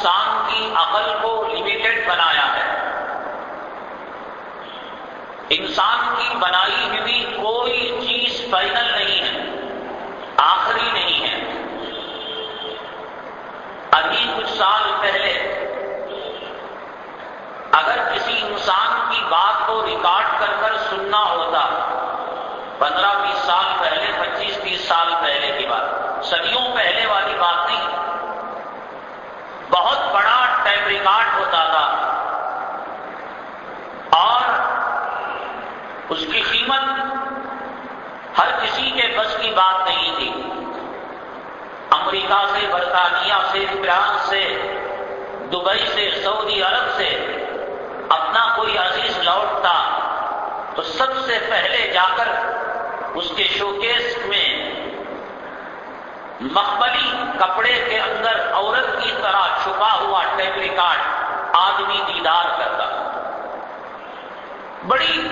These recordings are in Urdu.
انسان کی عقل کو لمیٹڈ بنایا ہے۔ انسان کی بنائی ہوئی کوئی چیز فائنل نہیں ہے، آخری نہیں ہے۔ ابھی کچھ سال پہلے اگر کسی انسان کی بات کو ریکارڈ کر کر سننا ہوتا، پندرہ بیس سال پہلے، پچیس تیس سال پہلے کی بات، صدیوں پہلے والی بات نہیں۔ بہت بڑا ٹیپ ریکارڈ ہوتا تھا اور اس کی قیمت ہر کسی کے بس کی بات نہیں تھی۔ امریکہ سے، برطانیہ سے، فرانس سے، دبئی سے، سعودی عرب سے اپنا کوئی عزیز لوٹتا تو سب سے پہلے جا کر اس کے شوکیس میں مخملی کپڑے کے اندر عورت کی طرح چھپا ہوا ٹیپ ریکارڈ آدمی دیدار کرتا۔ بڑی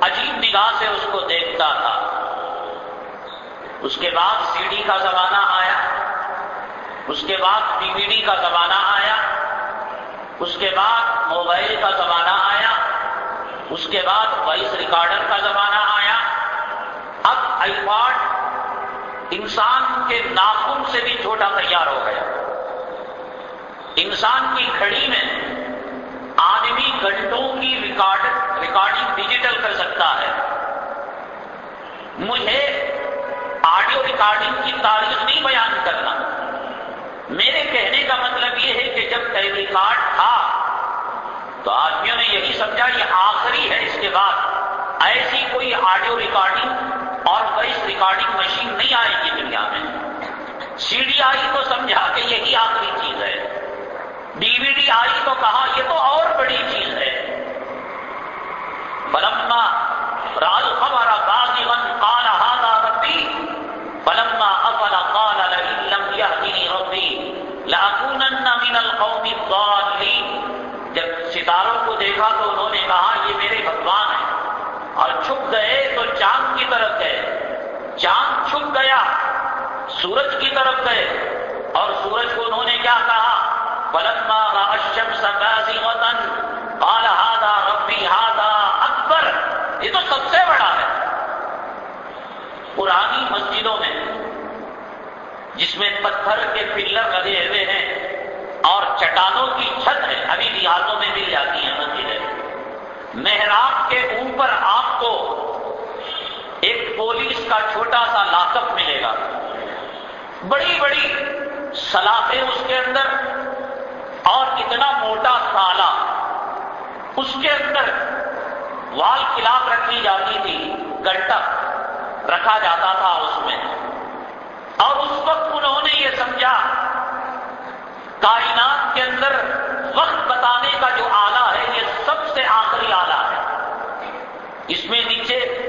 عجیب نگاہ سے اس کو دیکھتا تھا۔ اس کے بعد سی ڈی کا زمانہ آیا۔ اس کے بعد ڈی وی ڈی کا زمانہ آیا۔ اس کے بعد موبائل کا زمانہ آیا۔ اس کے بعد وائس ریکارڈر کا زمانہ آیا۔ اب آئی پاڈ انسان کے ناخن سے بھی چھوٹا تیار ہو گیا۔ انسان کی کھڑی میں آدمی گھنٹوں کی ریکارڈ، ریکارڈنگ ڈیجیٹل کر سکتا ہے۔ مجھے آڈیو ریکارڈنگ کی تاریخ نہیں بیان کرنا۔ میرے کہنے کا مطلب یہ ہے کہ جب ٹیپ ریکارڈ تھا، تو آدمیوں نے یہی سمجھا، یہ آخری ہے۔ اس کے بعد ایسی کوئی آڈیو ریکارڈنگ اور وائس ریکارڈنگ مشین نہیں آئے گی دنیا میں۔ سی ڈی آئی تو سمجھا کہ یہی آخری چیز ہے۔ ڈی وی ڈی آئی تو کہا یہ تو اور بڑی چیز ہے۔ بلما راج خبر باغی کال ہادا ربی۔ بلما افل قال لم يهدني ربي لاكونن من القوم الضالين جب ستاروں کو دیکھا تو انہوں نے کہا یہ اور چھپ گئے تو چاند کی طرف گئے۔ چاند چھپ گیا، سورج کی طرف گئے۔ اور سورج کو انہوں نے کیا کہا؟ بلما اشم سبازی وطن قال هذا ربی هذا اکبر یہ تو سب سے بڑا ہے۔ پرانی مسجدوں میں، جس میں پتھر کے پلر لگے ہوئے ہیں اور چٹانوں کی چھت ہے، ابھی دیہاتوں میں مل جاتی ہیں مسجدیں۔ محراب کے اوپر آپ کو ایک پولیس کا چھوٹا سا لاکپ ملے گا۔ بڑی بڑی سلاخیں اس کے اندر اور اتنا موٹا تالا اس کے اندر وال کلاف رکھی جاتی تھی گنٹا رکھا جاتا تھا اس میں۔ اور اس وقت انہوں نے یہ سمجھا، کائنات کے اندر وقت بتانے کا جو آلہ ہے، یہ سب سے آخری آلہ ہے۔ اس میں نیچے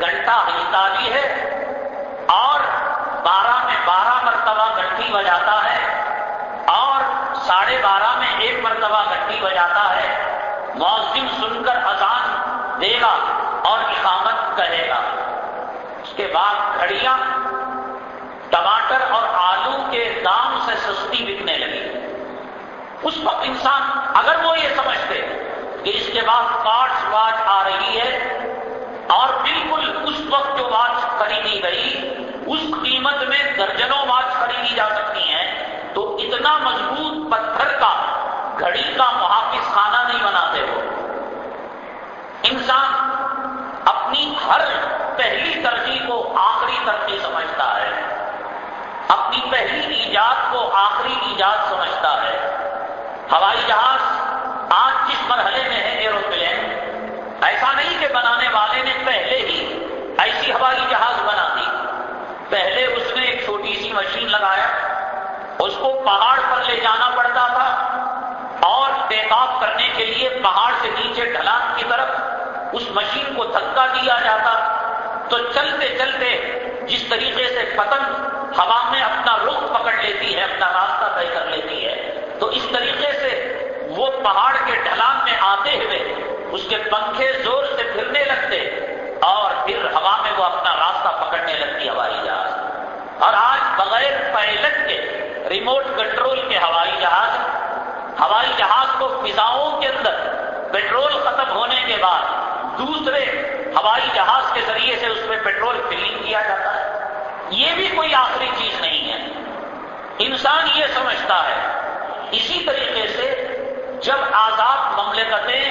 گھنٹہ ہستالی ہے اور بارہ میں بارہ مرتبہ گھنٹی بجاتا ہے اور ساڑھے بارہ میں ایک مرتبہ گھنٹی بجاتا ہے۔ موسم سن کر اذان دے گا اور اقامت کہے گا۔ اس کے بعد گھڑیاں ٹماٹر اور آلو کے دام سے سستی بکنے لگی۔ اس وقت انسان اگر وہ یہ سمجھتے کہ اس کے بعد کارڈس واچ آ رہی ہے اور بالکل اس وقت جو واچ خریدی گئی، اس قیمت میں درجنوں واچ خریدی جا سکتی ہیں۔ تو اتنا مضبوط پتھر کا، گھڑی کا محافظ خانہ نہیں بناتے۔ ہو انسان اپنی ہر پہلی ترجیح کو آخری ترجیح سمجھتا ہے۔ اپنی پہلی ایجاد کو آخری ایجاد سمجھتا ہے۔ ہوائی جہاز آج جس مرحلے میں ہے، ایروپلین ایسا نہیں کہ بنانے والے نے پہلے ہی ایسی ہوائی جہاز بنا دی۔ پہلے اس نے ایک چھوٹی سی مشین لگایا، اس کو پہاڑ پر لے جانا پڑتا تھا اور ٹیک آف کرنے کے لیے پہاڑ سے نیچے ڈھلان کی طرف اس مشین کو دھکا دیا جاتا۔ تو چلتے چلتے جس طریقے سے پتنگ ہوا میں اپنا رخ پکڑ لیتی ہے، اپنا راستہ طے کر لیتی ہے، تو اس طریقے سے وہ پہاڑ کے ڈھلان میں آتے ہوئے اس کے پنکھے زور سے پھرنے لگتے اور پھر ہوا میں وہ اپنا راستہ پکڑنے لگتی ہوائی جہاز۔ اور آج بغیر پائلٹ کے ریموٹ کنٹرول کے ہوائی جہاز ہوائی جہاز کو فضاؤں کے اندر پیٹرول ختم ہونے کے بعد دوسرے ہوائی جہاز کے ذریعے سے اس پہ پیٹرول فلنگ کیا جاتا ہے۔ یہ بھی کوئی آخری چیز نہیں ہے۔ انسان یہ سمجھتا ہے، اسی طریقے سے جب آزاد مملکتیں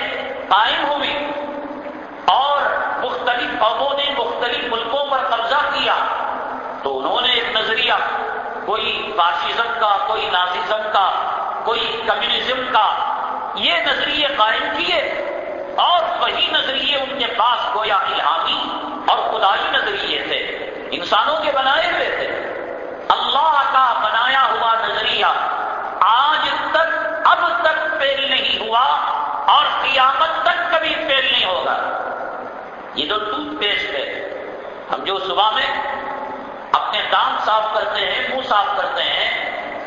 قائم ہوئی اور مختلف قوموں نے مختلف ملکوں پر قبضہ کیا، تو انہوں نے ایک نظریہ، کوئی فاشزم کا، کوئی ناززم کا، کوئی کمیونزم کا، یہ نظریے قائم کیے اور وہی نظریے ان کے پاس گویا الہامی اور خدائی نظریے تھے، انسانوں کے بنائے ہوئے تھے۔ اللہ کا بنایا ہوا نظریہ آج تک، اب تک فیل نہیں ہوا اور قیامت تک کبھی فیل نہیں ہوگا۔ یہ جو ٹوتھ پیسٹ ہے، ہم جو صبح میں اپنے دانت صاف کرتے ہیں، منہ صاف کرتے ہیں،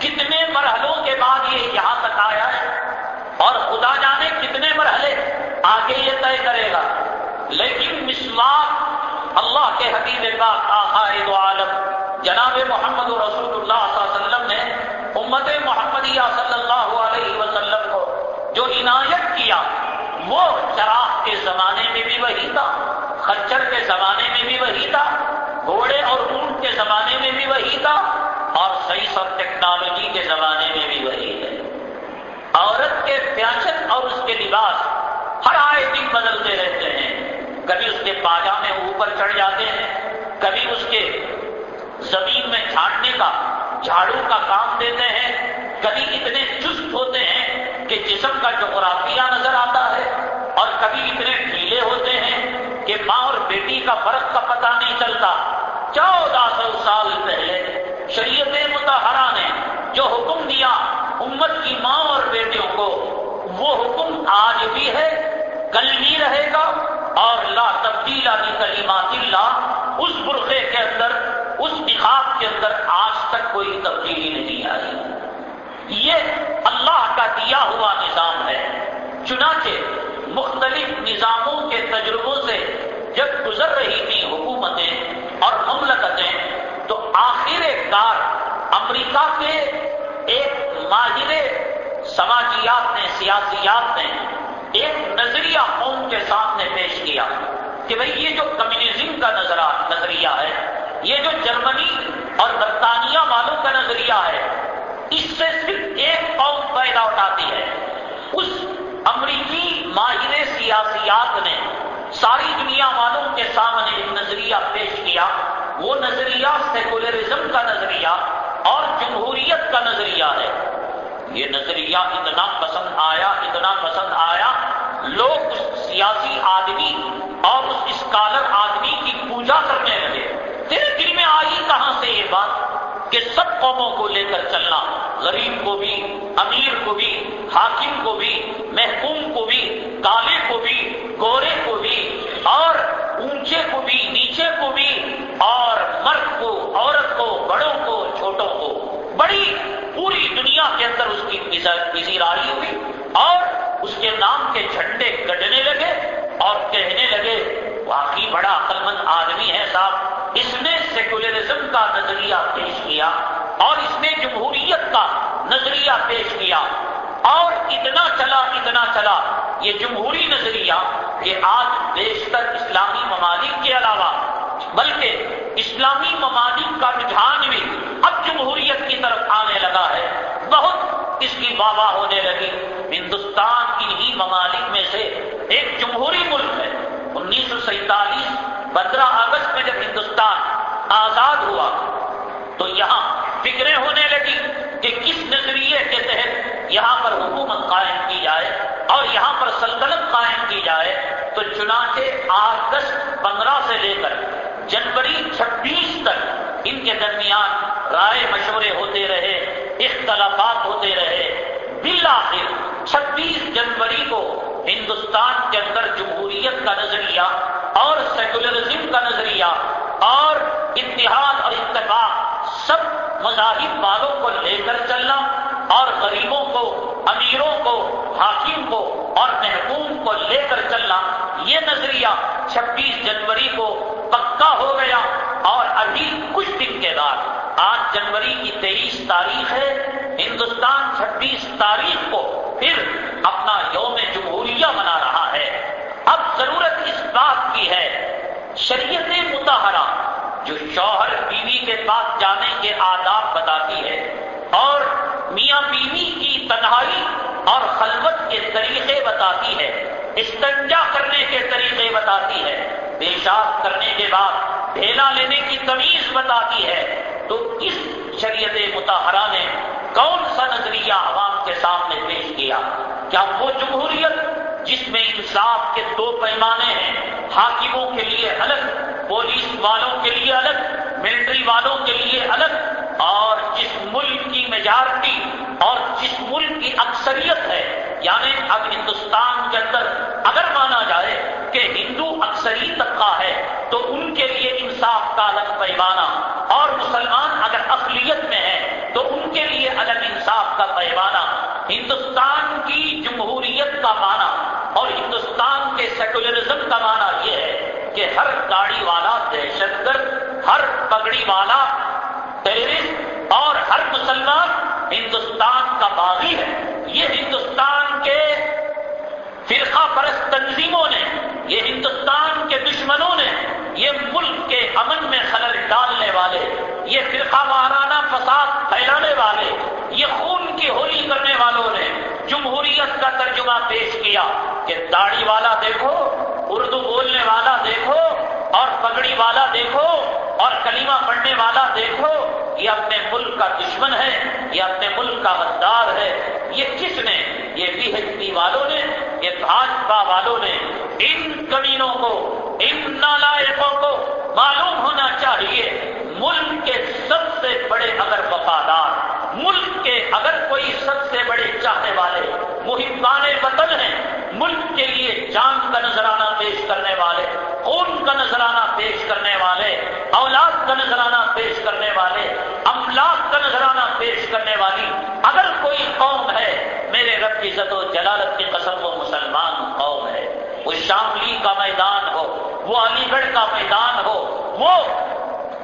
کتنے مرحلوں کے بعد یہ یہاں تک آیا ہے اور خدا جانے کتنے مرحلے آگے یہ طے کرے گا۔ لیکن مسواک اللہ کے حبیب پاک آخائد عالم جناب محمد رسول اللہ صلی اللہ علیہ وسلم نے امت محمدیہ صلی اللہ علیہ وسلم کو جو عنایت کیا، وہ چراغ کے زمانے میں بھی وہی تھا خچر کے زمانے میں بھی وہی تھا، گھوڑے اور اونٹ کے زمانے میں بھی وہی تھا، اور سائنس اور ٹیکنالوجی کے زمانے میں بھی وہی ہے۔ عورت کے فیشن اور اس کے لباس ہر آئے دن بدلتے رہتے ہیں۔ کبھی اس کے پاجامے اوپر چڑھ جاتے ہیں، کبھی اس کے زمین میں چھانٹنے کا، جھاڑو کا کام دیتے ہیں کبھی اتنے چست ہوتے ہیں کہ جسم کا جغرافیہ نظر آتا ہے اور کبھی اتنے ڈھیلے ہوتے ہیں کہ ماں اور بیٹی کا فرق کا پتہ نہیں چلتا۔ چودہ سو سال پہلے شریعت متحرہ نے جو حکم دیا امت کی ماں اور بیٹیوں کو، وہ حکم آج بھی ہے، کل بھی رہے گا اور لا تبدیل علی کلیمات اللہ اس برقعے کے اندر، اس نخاب کے اندر آج تک کوئی تبدیلی نہیں آئی۔ یہ اللہ کا دیا ہوا نظام ہے۔ چنانچہ مختلف نظاموں کے تجربوں سے جب گزر رہی تھی حکومتیں اور مملکتیں تو آخر کار امریکہ کے ایک ماہر سماجیات نے، سیاسیات نے ایک نظریہ قوم کے سامنے پیش کیا کہ بھئی یہ جو کمیونزم کا نظریہ ہے، یہ جو جرمنی اور برطانیہ والوں کا نظریہ ہے اس سے صرف ایک قوم پیدا اٹھاتی ہے۔ اس امریکی ماہر سیاسیات نے ساری دنیا والوں کے سامنے ایک نظریہ پیش کیا۔ وہ نظریہ سیکولرزم کا نظریہ اور جمہوریت کا نظریہ ہے۔ یہ نظریہ اتنا پسند آیا، اتنا پسند آیا، لوگ اس سیاسی آدمی اور اس اسکالر آدمی کی پوجا کرنے لگے۔ تیرے دل میں آئی کہاں سے یہ بات؟ کہ سب قوموں کو لے کر چلنا، غریب کو بھی، امیر کو بھی، حاکم کو بھی، محکوم کو بھی، کالے کو بھی، گورے کو بھی، اور اونچے کو بھی، نیچے کو بھی، اور مرد کو، عورت کو، بڑوں کو، چھوٹوں کو۔ بڑی پوری دنیا کے اندر اس کی پذیرائی ہوئی، اور اس کے نام کے جھنڈے گڈنے لگے، اور کہنے لگے، واقعی بڑا عقل مند آدمی ہے صاحب، اس نے سیکولرزم کا نظریہ پیش کیا اور اس نے جمہوریت کا نظریہ پیش کیا اور اتنا چلا اتنا چلا۔ یہ جمہوری نظریہ یہ آج بیشتر اسلامی ممالک کے علاوہ، بلکہ اسلامی ممالک کا رجحان بھی اب جمہوریت کی طرف آنے لگا ہے۔ بہت اس کی واہ ہونے لگی۔ ہندوستان انہی ممالک میں سے ایک جمہوری ملک ہے۔ انیس سو سینتالیس، پندرہ اگست میں جب ہندوستان آزاد ہوا۔ تو یہاں فکریں ہونے لگی کہ کس نظریے کے تحت یہاں پر حکومت قائم کی جائے اور یہاں پر سلطنت قائم کی جائے۔ تو چنانچہ اگست پندرہ سے لے کر جنوری چھبیس تک ان کے درمیان رائے مشورے ہوتے رہے، اختلافات ہوتے رہے۔ بالآخر چھبیس جنوری کو ہندوستان کے اندر جمہوریت کا نظریہ اور سیکولرزم کا نظریہ اور اتحاد اور اتفاق سب مذاہب والوں کو لے کر چلنا اور غریبوں کو، امیروں کو، حاکم کو اور محکوم کو لے کر چلنا، یہ نظریہ چھبیس جنوری کو پکا ہو گیا اور ابھی کچھ دن کے بعد، آج جنوری کی تیئیس تاریخ ہے، ہندوستان چھبیس تاریخ کو پھر اپنا یوم جمہوریہ منا رہا ہے۔ اب ضرورت اس بات کی ہے شریعت متحرہ جو شوہر بیوی کے پاس جانے کے آداب بتاتی ہے اور میاں بیوی کی تنہائی اور خلوت کے طریقے بتاتی ہے، استنجا کرنے کے طریقے بتاتی ہے، پیشاب کرنے کے بعد ڈھیلا لینے کی تمیز بتاتی ہے۔ تو اس شریعت متحرہ نے کون سا نظریہ عوام کے سامنے پیش کیا؟ کیا وہ جمہوریت جس میں انصاف کے دو پیمانے ہیں، حاکموں کے لیے الگ، پولیس والوں کے لیے الگ، ملٹری والوں کے لیے الگ، اور جس ملک کی میجارٹی اور جس ملک کی اکثریت ہے یعنی اب ہندوستان کے اندر اگر مانا جائے کہ ہندو اکثری طبقہ ہے، تو ان کے لیے انصاف کا الگ پیمانہ، اور مسلمان اگر اقلیت میں ہے تو ان کے لیے الگ انصاف کا پیمانہ، ہندوستان کی جمہوریت کا معنی۔ اور ہندوستان کے سیکولرزم کا معنی یہ ہے کہ ہر گاڑی والا دہشت گرد، ہر پگڑی والا ٹیررسٹ اور ہر مسلمان ہندوستان کا باغی ہے۔ یہ ہندوستان کے فرقہ پرست تنظیموں نے، یہ ہندوستان کے دشمنوں نے، یہ ملک کے امن میں خلل ڈالنے والے، یہ فرقہ وارانہ فساد پھیلانے والے، یہ خون کی ہولی کرنے والوں نے جمہوریت کا ترجمہ پیش کیا کہ داڑھی والا دیکھو، اردو بولنے والا دیکھو، اور پگڑی والا دیکھو، اور کلیمہ پڑھنے والا دیکھو، یہ اپنے ملک کا دشمن ہے، یہ اپنے ملک کا غدار ہے، یہ کس نے یہ بی ایچ پی والوں نے، یہ بھاجپا والوں نے۔ ان کمینوں کو، ان نالائقوں کو معلوم ہونا چاہیے، ملک کے سب سے بڑے اگر وفادار، ملک کے اگر کوئی سب سے بڑے چاہنے والے محبان وطن ہیں، ملک کے لیے جان کا نذرانہ پیش کرنے والے، خون کا نذرانہ پیش کرنے والے، اولاد کا نذرانہ پیش کرنے والے، املاک کا نذرانہ پیش کرنے والی، اگر کوئی قوم ہے میرے رب کی عزت و جلالت کی قسم وہ مسلمان قوم ہے۔ وہ شاملی کا میدان ہو، وہ علی گڑھ کا میدان ہو، وہ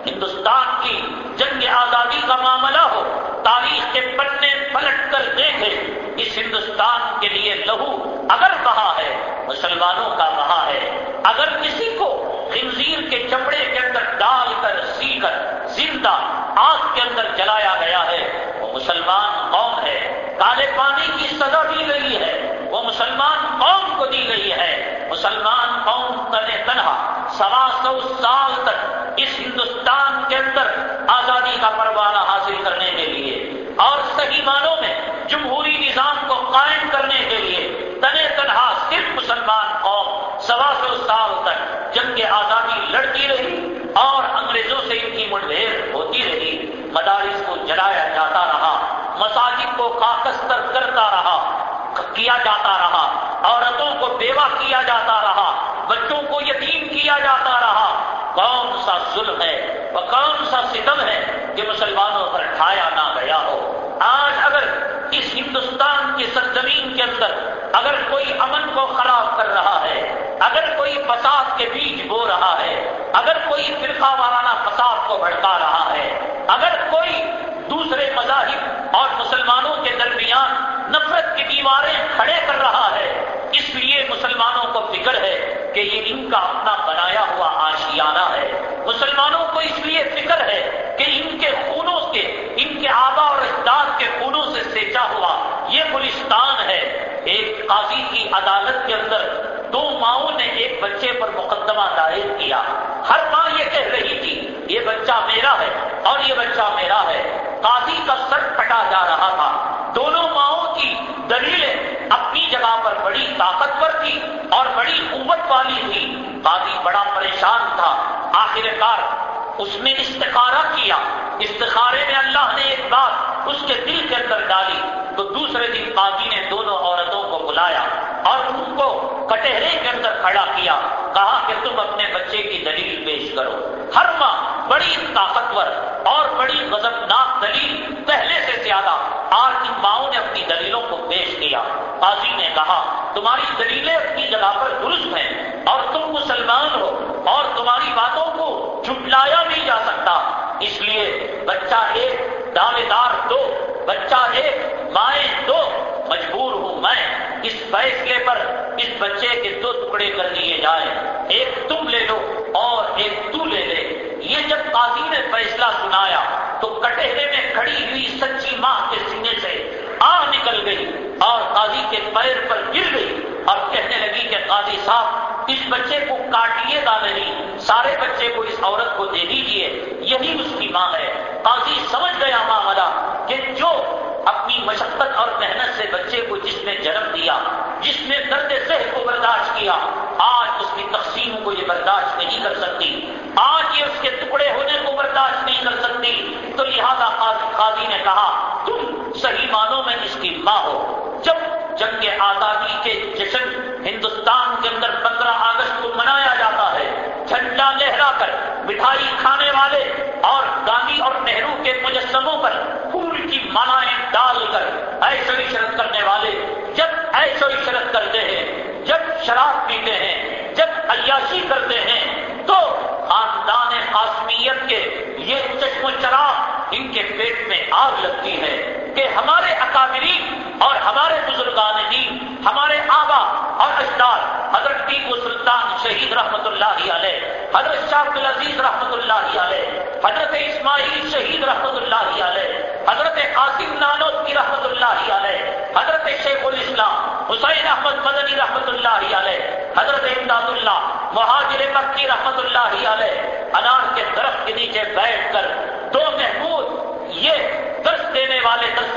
ہندوستان کی جنگ آزادی کا معاملہ ہو۔ تاریخ کے پنے پلٹ کر دیکھے اس ہندوستان کے لیے لہو اگر کہا ہے، مسلمانوں کا کہا ہے۔ اگر کسی کو خنزیر کے چمڑے کے اندر ڈال کر سی کر زندہ آگ کے اندر جلایا گیا ہے، وہ مسلمان قوم ہے۔ کالے پانی کی سزا دی گئی ہے۔ وہ مسلمان قوم کو دی گئی ہے۔ مسلمان قوم تنے تنہا، سوا سو سال تک اس ہندوستان کے اندر آزادی کا پروانہ حاصل کرنے کے لیے اور صحیح معنوں میں جمہوری نظام کو قائم کرنے کے لیے تنے تنہا صرف مسلمان قوم سوا سو سال تک جنگ آزادی لڑتی رہی اور انگریزوں سے ان کی مٹبھیڑ ہوتی رہی۔ مدارس کو جلایا جاتا رہا، مساجد کو کاکستر کرتا رہا۔ کیا جاتا رہا، عورتوں کو بیوہ کیا جاتا رہا، بچوں کو یتیم کیا جاتا رہا۔ کون سا ظلم ہے وہ کون سا ستم ہے کہ مسلمانوں پر ٹھایا نہ گیا ہو؟ آج اگر اس ہندوستان کی سرزمین کے اندر اگر کوئی امن کو خراب کر رہا ہے، اگر کوئی فساد کے بیچ بو رہا ہے، اگر کوئی فرقہ وارانہ فساد کو بھڑکا رہا ہے، اگر کوئی دوسرے مذاہب اور مسلمانوں کے درمیان نفرت کی دیواریں کھڑے کر رہا ہے۔ اس لیے مسلمانوں کو فکر ہے کہ یہ ان کا اپنا بنایا ہوا آشیانہ ہے۔ مسلمانوں کو اس لیے فکر ہے کہ ان کے خونوں کے ان کے آبا اور اجداد کے خونوں سے سیچا ہوا یہ گلستان ہے۔ ایک قاضی کی عدالت کے اندر دو ماؤں نے ایک بچے پر مقدمہ دائر کیا۔ ہر ماں یہ کہہ رہی تھی، یہ بچہ میرا ہے اور یہ بچہ میرا ہے۔ قاضی کا سر پٹا جا رہا تھا۔ دونوں ماؤں کی دلیلیں اپنی جگہ پر بڑی طاقتور تھی اور بڑی قوت والی تھی۔ قاضی بڑا پریشان تھا۔ آخر کار اس نے استخارہ کیا۔ استخارے میں اللہ نے ایک بات اس کے دل کے اندر ڈالی۔ تو دوسرے دن قاضی نے دونوں عورتوں کو بلایا اور ان کو کٹہرے کے اندر کھڑا کیا۔ کہا کہ تم اپنے بچے کی دلیل پیش کرو۔ ہر ماں بڑی طاقتور اور بڑی غضبناک دلیل پہلے سے زیادہ آج ان ماؤں نے اپنی دلیلوں کو پیش کیا۔ قاضی نے کہا، تمہاری دلیلیں اپنی جگہ پر درست ہیں اور تم مسلمان ہو اور تمہاری باتوں کو جھٹلایا نہیں جا سکتا۔ اس لیے بچہ ایک دعوے دار دو، بچہ ایک مائیں دو، مجبور ہوں میں۔ اس فیصلے پر اس بچے کے دو ٹکڑے کر دیے جائیں۔ ایک تم لے لو اور ایک تو لے لے۔ یہ جب قاضی نے فیصلہ سنایا تو کٹہرے میں کھڑی ہوئی سچی ماں کے سینے سے آ نکل گئی اور قاضی کے پیر پر گر گئی اور کہنے لگی کہ قاضی صاحب، اس بچے کو کاٹیے گا نہیں، سارے بچے کو اس عورت کو دے دیجیے یہی اس کی ماں ہے۔ قاضی سمجھ گیا ماں والا کہ جو اپنی مشقت اور محنت سے بچے کو جس نے جنم دیا، جس نے درد سہ کو برداشت کیا، آج اس کی تقسیم کو یہ برداشت نہیں کر سکتی۔ آج یہ اس کے ٹکڑے ہونے کو برداشت نہیں کر سکتی۔ تو لہذا قاضی نے کہا، تم صحیح معنوں میں اس کی ماں ہو۔ جب جنگ آزادی کے جشن ہندوستان کے اندر پندرہ اگست کو منایا جاتا ہے جھنڈا لہرا کر مٹھائی کھانے والے اور گاندھی اور نہرو کے مجسموں پر پھول کی مانائیں ڈال کر ایسو عشرت کرنے والے، جب ایسو عشرت کرتے ہیں، جب شراب پیتے ہیں، جب عیاشی کرتے ہیں، تو خاندان قاسمیت کے یہ چشم و چراغ ان کے پیٹ میں آگ لگتی ہے۔ کہ ہمارے اکابرین اور ہمارے بزرگان دین، ہمارے آبا اور اجداد، حضرت ٹیپو سلطان شہید رحمت اللہ علیہ، حضرت شاہ العزیز رحمت اللہ علیہ، حضرت اسماعیل شہید رحمت اللہ علیہ، حضرت قاسم نانوت کی رحمت اللہ علیہ، حضرت شیخ الاسلام حسین احمد مدنی رحمت اللہ علیہ، حضرت امداد اللہ مہاجر مکی رحمت اللہ علیہ، انار کے درخت کے نیچے بیٹھ کر دو محمود یہ درس دینے والے درس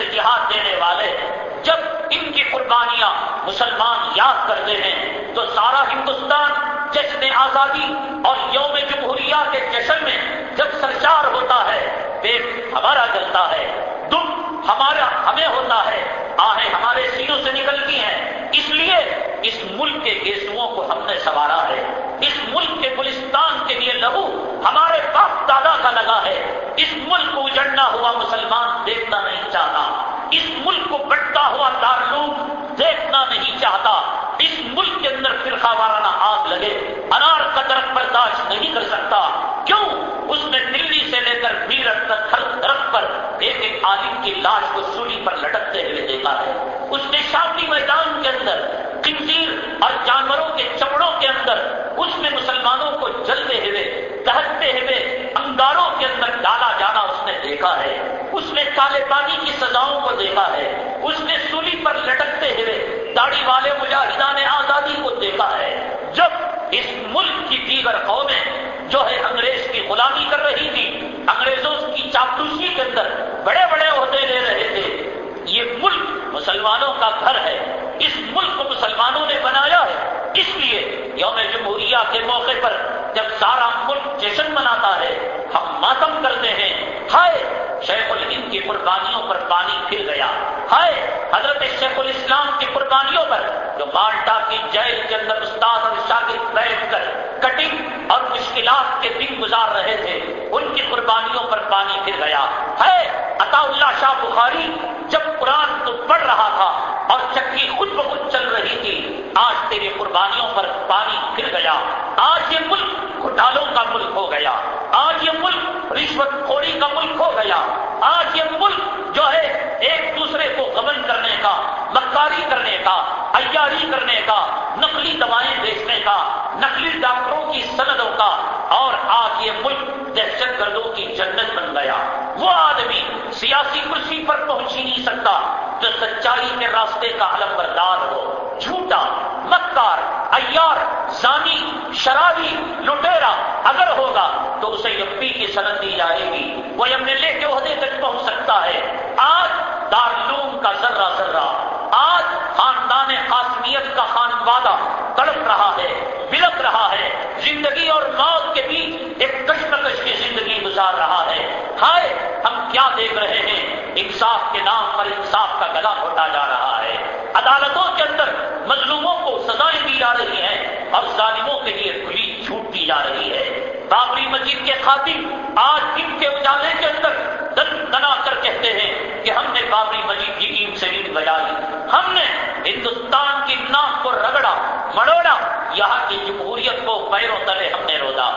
قربانیاں مسلمان یاد کرتے ہیں، تو سارا ہندوستان جشن آزادی اور یوم جمہوریہ کے جشن میں جب سرچار ہوتا ہے پیٹ ہمارا جلتا ہے، دکھ ہمارا، ہمیں ہوتا ہے، آہیں ہمارے سینوں سے نکلتی ہیں۔ اس لیے اس ملک کے گیسوؤں کو ہم نے سوارا ہے۔ اس ملک کے گلستان کے لیے لہو ہمارے باپ دادا کا لگا ہے۔ اس ملک کو اجڑنا ہوا مسلمان دیکھنا نہیں چاہتا اس ملک کو بٹتا ہوا دارلوم دیکھنا نہیں چاہتا۔ اس ملک کے اندر فرقہ وارانہ آگ لگے۔ انار کا درخت برداشت نہیں کر سکتا۔ کیوں؟ اس نے دلی سے لے کر میرٹ تک ہر درخت پر ایک ایک عالم کی لاش کو سولی پر لٹکتے ہوئے دیکھا ہے۔ اس نے شاپی میدان کے اندر کنجیر اور جانوروں کے چمڑوں کے اندر اس میں مسلمانوں کو جلتے ہوئے دہتے ہوئے انگاروں کے اندر ڈالا جانا اس نے دیکھا ہے۔ اس نے کالے پانی کی سزاؤں کو دیکھا ہے۔ اس نے سولی پر لٹکتے ہوئے داڑھی والے مجاہدان آزادی کو دیکھا ہے۔ جب اس ملک کی دیگر قومیں جو ہے انگریز کی غلامی کر رہی تھی انگریزوں کی چاپلوسی کے اندر بڑے بڑے عہدے لے رہے تھے یہ ملک مسلمانوں کا گھر ہے، اس ملک کو مسلمانوں نے بنایا ہے۔ اس لیے یوم جمہوریہ کے موقع پر جب سارا ملک جشن مناتا ہے، ہم ماتم کرتے ہیں۔ ہائے، شیخ الہند کی قربانیوں پر پانی پھر گیا۔ ہائے، حضرت شیخ الاسلام کی قربانیوں پر جو مالٹا کی جیل کے اندر استاد اور شاگرد بیٹھ کر کٹنگ اور مشکلات کے دن گزار رہے تھے۔ ان کی قربانیوں پر پانی پھر گیا۔ ہے عطا اللہ شاہ بخاری جب قرآن تو پڑھ رہا تھا اور چکی خود بخود چل رہی تھی، آج تیرے قربانیوں پر پانی پھر گیا۔ آج یہ ملک گھٹالوں کا ملک ہو گیا۔ آج یہ ملک رشوت خوری کا ملک ہو گیا۔ آج یہ ملک جو ہے ایک دوسرے کو غمن کرنے کا، مکاری کرنے کا، عیاری کرنے کا، نقلی دوائیں بیچنے کا، نقلی ڈاکٹروں کی سندوں کا۔ اور آج یہ ملک دہشت گردوں کی جنت بن گیا۔ وہ آدمی سیاسی کرسی پر پہنچ ہی نہیں سکتا جو سچائی کے راستے کا علم بردار ہو۔ جھوٹا، مکار ایار زانی، شرابی، لٹیرا اگر ہوگا تو اسے یمپی کی سند دی جائے گی۔ وہ ایم ایل اے کے عہدے تک پہنچ سکتا ہے۔ آج دارلوم کا ذرہ ذرہ۔ آج خاندان قاسمیت کا خان وادہ تڑپ رہا ہے بلک رہا ہے۔ زندگی اور موت کے بیچ ایک کشمکش کی زندگی گزار رہا ہے۔ ہائے، ہم کیا دیکھ رہے ہیں؟ انصاف کے نام پر انصاف کا گلا گھوٹا جا رہا ہے۔ عدالتوں کے اندر مظلوموں کو سزائیں دی جا رہی ہیں اور ظالموں کے لیے کھلی چھوٹ دی جا رہی ہے۔ بابری مسجد کے خاطر آج ان کے اجالے کے اندر دن دنا کر کہتے ہیں کہ ہم نے بابری مسجد کی عید سے عید بجائی ہم نے ہندوستان کی ناک کو رگڑا، مڑوڑا، یہاں کی جمہوریت کو پیروں تلے ہم نے رودا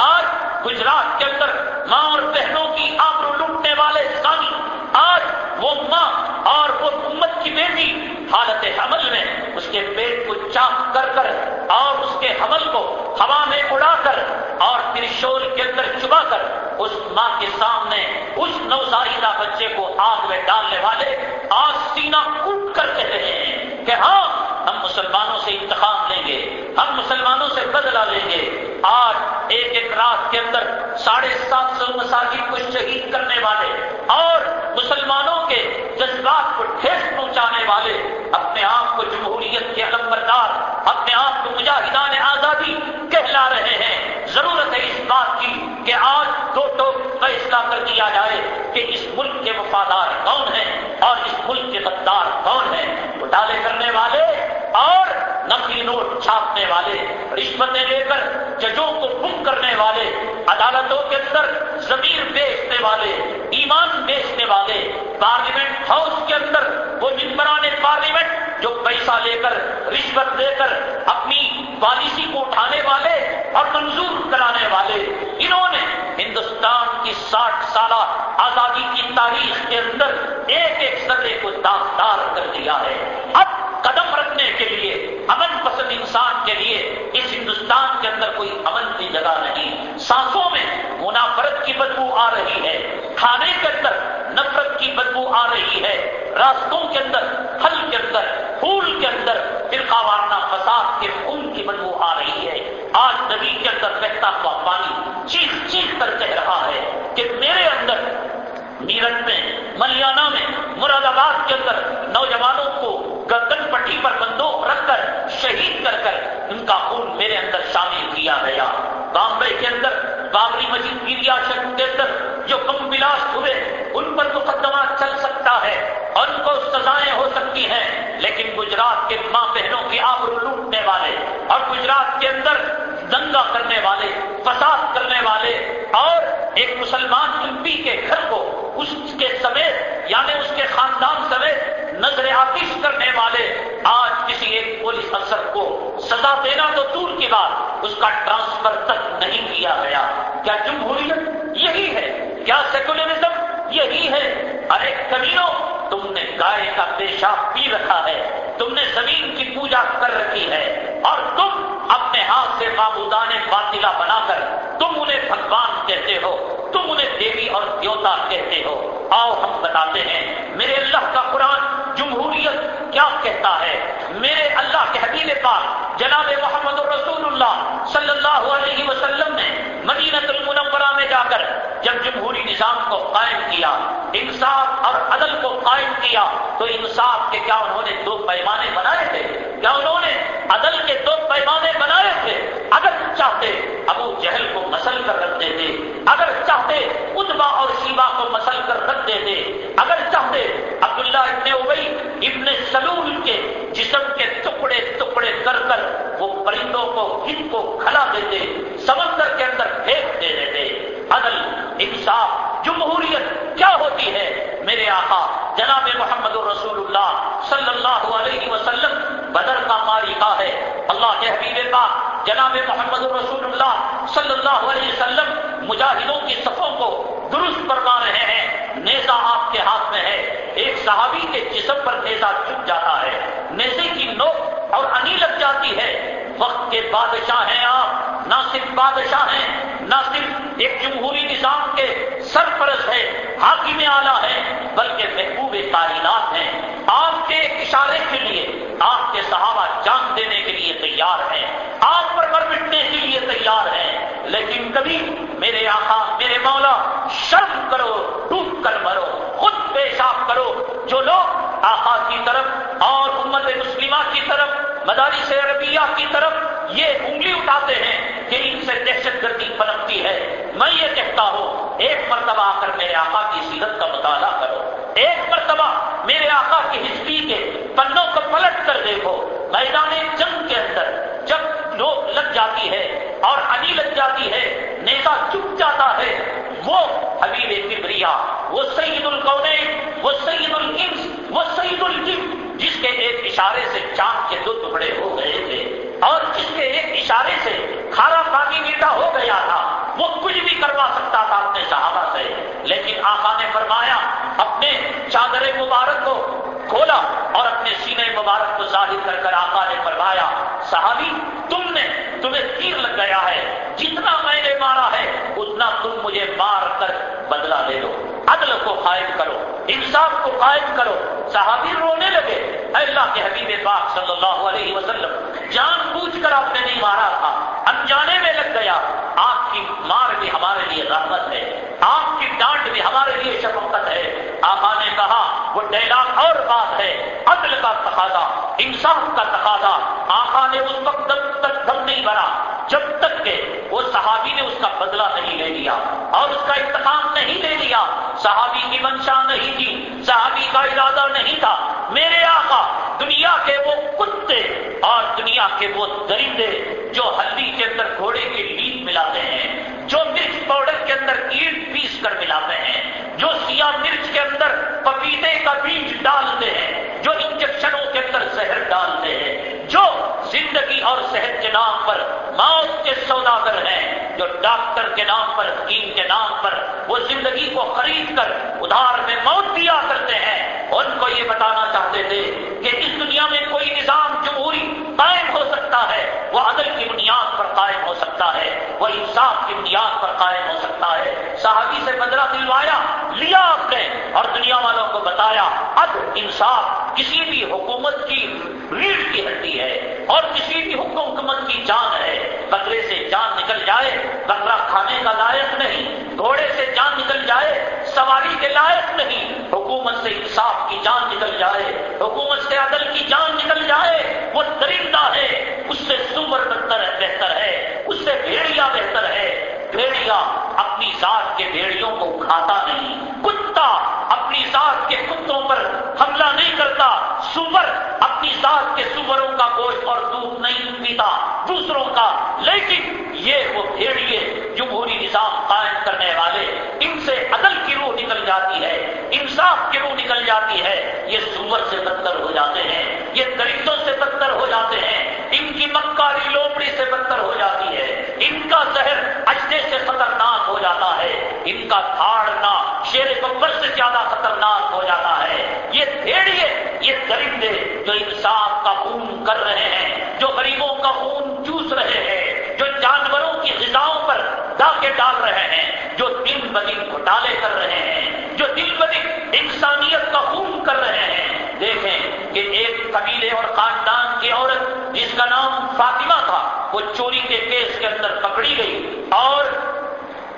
آج گجرات کے اندر ماں اور بہنوں کی آبرو لوٹنے والے سانی آج وہ ماں اور وہ امت کی بیٹی حالت حمل میں اس کے پیٹ کو چاک کر کر اور اس کے حمل کو ہوا میں اڑا کر اور پھر شور کے اندر چبا کر اس ماں کے سامنے اس نوزائیدہ بچے کو آگ میں ڈالنے والے آج سینہ کوٹ کر کہہ رہے ہیں کہ ہاں ہم مسلمانوں سے انتخاب لیں گے، ہم مسلمانوں سے بدلا لیں گے۔ آج ایک ایک رات کے اندر ساڑھے سات سو مساجد کو شہید کرنے والے اور مسلمانوں کے جذبات کو ٹھیس پہنچانے والے اپنے آپ کو جمہوریت کے علم بردار اپنے آپ کو مجاہدان آزادی کہلا رہے ہیں۔ ضرورت ہے اس بات کی کہ آج دو ٹوک فیصلہ کر دیا جائے کہ اس ملک کے وفادار کون ہیں اور اس ملک کے غدار کون ہیں؟ گھوٹالے کرنے والے اور نقلی نوٹ چھاپنے والے، رشوتیں لے کر ججوں کو بک کرنے والے، عدالتوں کے اندر زمین بیچنے والے، ایمان بیچنے والے، پارلیمنٹ ہاؤس کے اندر وہ ممبران پارلیمنٹ جو پیسہ لے کر، رشوت دے کر اپنی پالیسی کو اٹھانے والے اور منظور کرانے والے، انہوں نے ہندوستان کی ساٹھ سالہ آزادی کی تاریخ کے اندر ایک ایک سدے کو داغدار کر دیا ہے۔ اب قدم رکھنے کے لیے، امن پسند انسان کے لیے اس ہندوستان کے اندر کوئی امن کی جگہ نہیں۔ سانسوں میں منافرت کی بدبو آ رہی ہے، کھانے کے اندر نفرت کی بدبو آ رہی ہے، راستوں کے اندر، پھل کے اندر، پھول کے اندر فرقہ وارنا فساد کے خون کی بدبو آ رہی ہے۔ آج نبی کے اندر بہتا ہوا پانی چیخ چیخ کر کہہ رہا ہے کہ میرے اندر میرٹ میں، ملیانہ میں، مراد آباد کے اندر نوجوانوں کو گردن پٹی پر بندوق رکھ کر، شہید کر کر ان کا خون میرے اندر شامل کیا گیا۔ بامبے کے اندر بابری مسجد کی ریاست کے اندر جو کم بلاس ہوئے، ان پر مقدمہ چل سکتا ہے اور ان کو سزائیں ہو سکتی ہیں، لیکن گجرات کے ماں بہنوں کی آبرو لوٹنے والے اور گجرات کے اندر دنگا کرنے والے، فساد کرنے والے اور ایک مسلمان ایم کے گھر کو اس کے سمیت یعنی اس کے خاندان سمیت نظر آتش کرنے والے، آج کسی ایک پولیس افسر کو سزا دینا تو دور کی بات اس کا ٹرانسفر تک نہیں کیا گیا۔ کیا جمہوریت یہی ہے۔ کیا سیکولرزم یہی ہے؟ ارے کبینوں تم نے گائے کا پیشاب پی رکھا ہے۔ تم نے زمین کی پوجا کر رکھی ہے۔ اور تم اپنے ہاتھ سے بابودان باطلہ بنا کر تم انہیں بھگوان کہتے ہو۔ تم انہیں دیوی اور دیوتا کہتے ہو۔ آؤ ہم بتاتے ہیں، میرے اللہ کا قرآن جمہوریت کیا کہتا ہے؟ میرے اللہ کے حبیب پاک جناب محمد رسول اللہ صلی اللہ علیہ وسلم نے مدینت المنورہ میں جا کر جب جمہوری نظام کو قائم کیا، انصاف اور عدل کو قائم کیا، تو انصاف کے کیا انہوں نے دو پیمانے بنائے تھے؟ کیا انہوں نے عدل کے دو پیمانے بنائے تھے؟ اگر چاہتے ابو جہل کو مسل کر رکھ دیتے اگر چاہتے ادبا اور شیوا کو مسل کر رکھ دیتے اگر چاہتے عبداللہ ابن ابئی ابن سلول کے جسم کے ٹکڑے ٹکڑے کر کر وہ پرندوں کو، ہند کو کھلا دیتے، سمندر کے اندر پھینک دے دیتے عدل، انصاف، جمہوریت کیا ہوتی ہے؟ میرے آقا، جناب محمد رسول اللہ صلی اللہ علیہ وسلم، بدر کا مالکہ ہے۔ اللہ کے حبیب کا جناب محمد رسول اللہ صلی اللہ علیہ وسلم، مجاہدوں کی صفوں کو درست کروا رہے ہیں۔ نیزا آپ کے ہاتھ میں ہے۔ ایک صحابی کے جسم پر نیزا چپ جاتا ہے۔ نیزے کی نوک اور انی لگ جاتی ہے۔ وقت کے بادشاہ ہیں آپ۔ نہ صرف بادشاہ ہیں، نہ صرف ایک جمہوری نظام کے سرپرست ہے حاکم آلہ ہے بلکہ محبوب کائنات ہیں۔ آپ کے اشارے کے لیے، آپ کے صحابہ جان دینے کے لیے تیار ہیں۔ آپ پر مر مٹنے کے لیے تیار ہیں۔ لیکن کبھی میرے آقا، میرے مولا، شرم کرو، ڈوب کر مرو، خود پیشاب کرو۔ جو لوگ آقا کی طرف اور امت مسلمہ کی طرف مدارس عربیہ کی طرف یہ انگلی اٹھاتے ہیں کہ ان سے دہشت گردی پنپتی ہے۔ میں یہ کہتا ہوں، ایک مرتبہ آ کر میرے آقا کی سیرت کا مطالعہ کرو۔ ایک مرتبہ میرے آقا کی ہسٹری کے پنوں کو پلٹ کر دیکھو۔ میدان جنگ کے اندر جب لوگ لگ جاتی ہے اور علی لگ جاتی ہے، نیتا چپ جاتا ہے، وہ حبیب کبریا، وہ سعید القونین، وہ سعید الانس، وہ سعید الجن جس کے ایک اشارے سے چاند کے دو ٹکڑے ہو گئے تھے اور جس کے ایک اشارے سے کھارا پانی میٹھا ہو گیا تھا، وہ کچھ بھی کروا سکتا تھا اپنے صحابہ سے۔ لیکن آقا نے فرمایا، اپنے چادر مبارک کو کھولا اور اپنے سینے مبارک کو ظاہر کر کر آقا نے فرمایا، صحابی، تم نے تمہیں تیر لگ گیا ہے۔ جتنا میں نے مارا ہے اتنا تم مجھے مار کر بدلہ دے دو عدل کو قائم کرو انصاف کو قائم کرو۔ صحابی رونے لگے۔ اللہ کے حبیب پاک صلی اللہ علیہ وسلم، جان بوجھ کر آپ نے نہیں مارا تھا۔ انجانے میں لگ گیا۔ آپ کی مار بھی ہمارے لیے رحمت ہے۔ آپ کی ڈانٹ بھی ہمارے لیے شفقت ہے۔ آقا نے کہا، وہ ڈیلاگ اور بات ہے۔ عدل کا تقاضا، انصاف کا تقاضا۔ آقا نے اس وقت تک دم نہیں بھرا۔ جب تک کہ وہ صحابی نے اس کا بدلہ نہیں لے لیا اور اس کا انتقام نہیں لے لیا، صحابی کی منشا نہیں تھی، صحابی کا ارادہ نہیں تھا۔ میرے آقا، دنیا کے وہ کتے اور دنیا کے وہ درندے جو ہلدی کے اندر گھوڑے کی لیپ ملاتے ہیں، جو مرچ پاؤڈر کے اندر اینٹ پیس کر ملاتے ہیں، جو سیاہ مرچ کے اندر پپیتے کا بیج ڈالتے ہیں، جو انجیکشنوں کے اندر زہر ڈالتے ہیں، جو زندگی اور صحت کے نام پر، موت کے سوداگر ہیں، جو ڈاکٹر کے نام پر حکیم کے نام پر وہ زندگی کو خرید کر ادھار میں موت دیا کرتے ہیں۔ ان کو یہ بتانا چاہتے تھے کہ اس دنیا میں کوئی نظام جمہوری قائم ہو سکتا ہے، وہ عدل کی بنیاد پر قائم ہو سکتا ہے، وہ انصاف کی بنیاد پر قائم ہو سکتا ہے۔ صحابی سے بدلا دلوایا، لیا آپ نے اور دنیا والوں کو بتایا، اب انصاف کسی بھی حکومت کی ریڑھ کی ہڈی ہے اور کسی بھی حکومت کی جان ہے بکرے سے جان نکل جائے بکرا کھانے کا لائق نہیں، گھوڑے سے جان نکل جائے، سواری کے لائق نہیں، حکومت سے انصاف کی جان نکل جائے، حکومت سے عدل کی جان نکل جائے، وہ درندہ ہے، اس سے سور بہتر بہتر ہے، اس سے بھیڑیا بہتر ہے بھیڑیا اپنی ذات کے بھیڑیوں کو کھاتا نہیں۔ کتا اپنی ذات کے کتوں پر حملہ نہیں کرتا۔ سور اپنی ذات کے سوروں کا گوشت اور دودھ نہیں پیتا۔ دوسروں کا، لیکن یہ وہ بھیڑیے جمہوری نظام قائم کرنے والے، ان سے عدل کی روح نکل جاتی ہے، انصاف کی روح نکل جاتی ہے، یہ سور سے بدتر ہو جاتے ہیں، یہ درندوں سے بدتر ہو جاتے ہیں، ان کی مکاری لومڑی سے بدتر ہو جاتی ہے، ان کا زہر اجدے سے خطرناک ہو جاتا ہے، ان کا تھاڑنا شیر ببر سے زیادہ خطرناک ہو جاتا ہے۔ یہ بھیڑیے، یہ درندے جو انصاف کا خون کر رہے ہیں، جو غریبوں کا خون چوس رہے ہیں جو جانوروں کی غذاؤں پر داغے ڈال رہے ہیں، جو دن بدن گھوٹالے کر رہے ہیں، جو دن بدن انسانیت کا خون کر رہے ہیں۔ دیکھیں کہ ایک قبیلے اور خاندان کی عورت، جس کا نام فاطمہ تھا، وہ چوری کے کیس کے اندر پکڑی گئی اور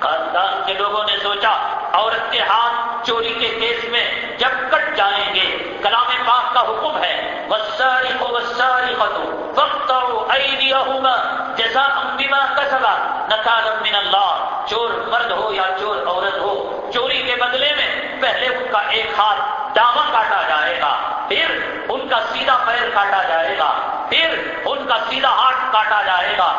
خاندان کے لوگوں نے سوچا، عورت کے ہاتھ چوری کے کیس میں جب کٹ جائیں گے، کلام پاک کا حکم ہے وساری کو وساری وقت جیسا امبیما کسبا نتالم من اللہ چور مرد ہو یا چور عورت ہو، چوری کے بدلے میں پہلے ان کا ایک ہاتھ ڈاما کاٹا جائے گا، پھر ان کا سیدھا پیر کاٹا جائے گا، پھر ان کا سیدھا ہاتھ کاٹا جائے گا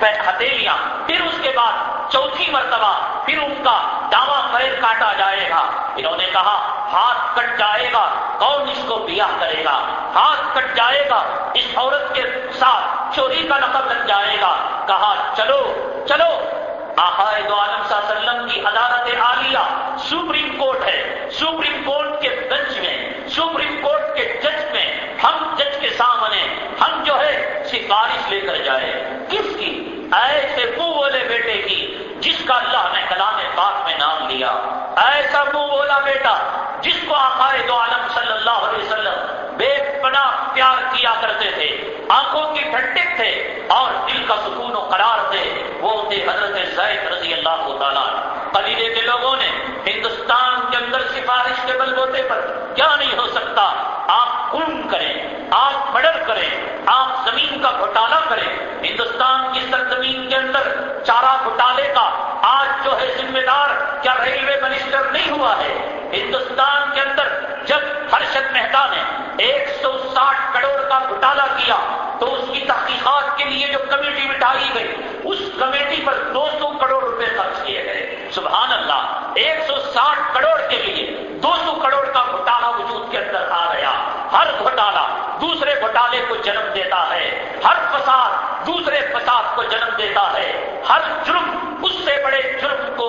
ہتھیلیاں، پھر اس کے بعد چوتھی مرتبہ پھر ان کا داما فیض کاٹا جائے گا۔ انہوں نے کہا، ہاتھ کٹ جائے گا، کون اس کو بیاہ کرے گا؟ ہاتھ کٹ جائے گا، اس عورت کے ساتھ چوری کا نقب لگ جائے گا۔ کہا، چلو چلو آخائے دو عالم صلی اللہ علیہ وسلم کی عدالت عالیہ سپریم کورٹ ہے۔ سپریم کورٹ کے بینچ میں، سپریم کورٹ کے جج میں ہم جج کے سامنے ہم جو ہے سفارش لے کر جائے۔ کس کی؟ ایسے منہ والے بیٹے کی۔ جس کا اللہ نے کلام پاک میں نام لیا۔ ایسا منہ بولا بیٹا، جس کو آقائے دو عالم صلی اللہ علیہ وسلم بے پناہ پیار کیا کرتے تھے، آنکھوں کی ٹھنڈک تھے اور دل کا سکون و قرار تھے، وہ تھے حضرت زید رضی اللہ تعالیٰ قبیلے کے لوگوں نے ہندوستان کے اندر سفارش کے بل بوتے پر کیا نہیں ہو سکتا؟ آپ خون کریں، آپ مرڈر کریں، آپ زمین کا گھوٹالا کریں۔ ہندوستان کی سرزمین کے اندر چارہ گھوٹالے کا آج جو ہے ذمہ دار، کیا ریلوے منسٹر نہیں ہوا ہے؟ ہندوستان کے اندر جب ہرشد مہتا نے ایک سو ساٹھ کروڑ کا گھوٹالا کیا، تو اس کی تحقیقات کے لیے جو کمیٹی بٹھائی گئی، اس کمیٹی پر دو سو کروڑ روپے خرچ کیے گئے۔ سبحان اللہ ایک سو ساٹھ کروڑ کے لیے دو سو کروڑ کا گھوٹالا وجود کے اندر آ گیا۔ ہر گھوٹالا دوسرے گھوٹالے کو جنم دیتا ہے۔ ہر فساد دوسرے فساد کو جنم دیتا ہے۔ ہر جرم اس سے بڑے جرم کو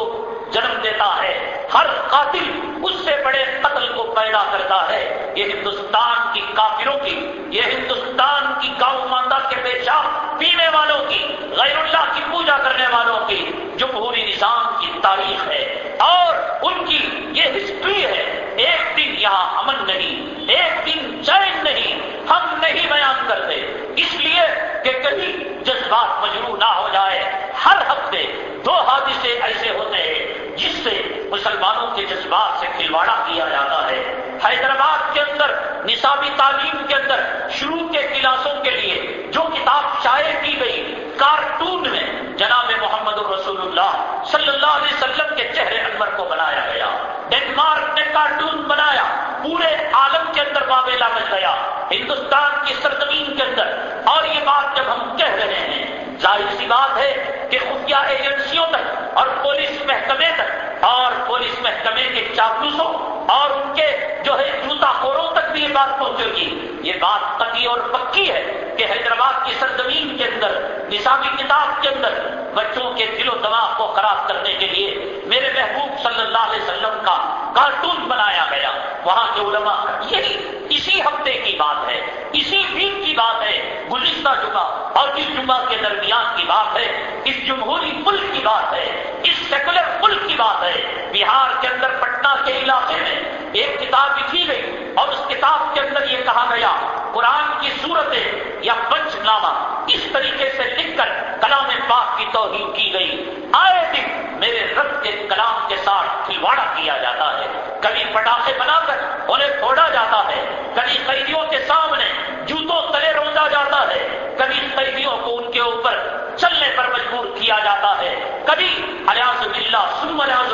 جنم دیتا ہے۔ ہر قاتل اس سے بڑے قتل کو پیدا کرتا ہے۔ یہ ہندوستان کی کافروں کی، یہ ہندوستان کی گاؤں ماتا کے پیشاب پینے والوں کی، غیر اللہ کی پوجا کرنے والوں کی جمہوری نظام کی تاریخ ہے۔ اور ان کی یہ ہسٹری ہے۔ ایک دن یہاں امن نہیں، ایک دن چین نہیں، ہم نہیں بیان کرتے۔ اس لیے کہ کہیں جذبات مجرو نہ ہو جائے۔ ہر ہفتے دو حادثے ایسے ہوتے ہیں۔ جس سے مسلمانوں کے جذبات سے کھلواڑا کیا جاتا ہے۔ حیدرآباد کے اندر، نصابی تعلیم کے اندر، شروع کے کلاسوں کے لیے جو کتاب شائع کی گئی کارٹون میں جناب محمد الرسول اللہ صلی اللہ علیہ وسلم کے چہرے انور کو بنایا گیا۔ ڈینمارک نے کارٹون بنایا۔ پورے عالم کے اندر بابیلا مچ گیا۔ ہندوستان کی سرزمین کے اندر۔ اور یہ بات جب ہم کہہ رہے ہیں، ظاہر سی بات ہے کہ خفیہ ایجنسیوں تک اور پولیس محکمے تک اور پولیس محکمے کے چاپلوسوں اور ان کے جو ہے جوتا خوروں تک بھی یہ بات پہنچے گی۔ یہ بات قطعی اور پکی ہے کہ حیدرآباد کی سرزمین کے اندر نصابی کتاب کے اندر بچوں کے دل و دماغ کو خراب کرنے کے لیے میرے محبوب صلی اللہ علیہ وسلم کا کارٹون بنایا گیا۔ وہاں کے علماء، یہی اسی ہفتے کی بات ہے، اسی ویک کی بات ہے، گزشتہ جمعہ اور اس جمعہ کے درمیان کی بات ہے، اس جمہوری ملک کی بات ہے، اس سیکولر ملک کی بات ہے، بہار کے اندر پٹنہ کے علاقے میں ایک کتاب لکھی گئی اور اس کتاب کے اندر یہ کہا گیا، قرآن کی صورتیں یا پنچ نامہ اس طریقے سے لکھ کر کلام پاک کی توہین کی گئی۔ آئے دن میرے رب کے کلام کے ساتھ کھلواڑا کیا جاتا ہے۔ کبھی پٹاخے بنا کر انہیں پھوڑا جاتا ہے۔ کبھی قیدیوں کے سامنے جوتوں تلے روزا جاتا ہے۔ کبھی قیدیوں کو ان کے اوپر چلنے پر مجبور کیا جاتا ہے۔ کبھی الیاز بلّہ سن الیاز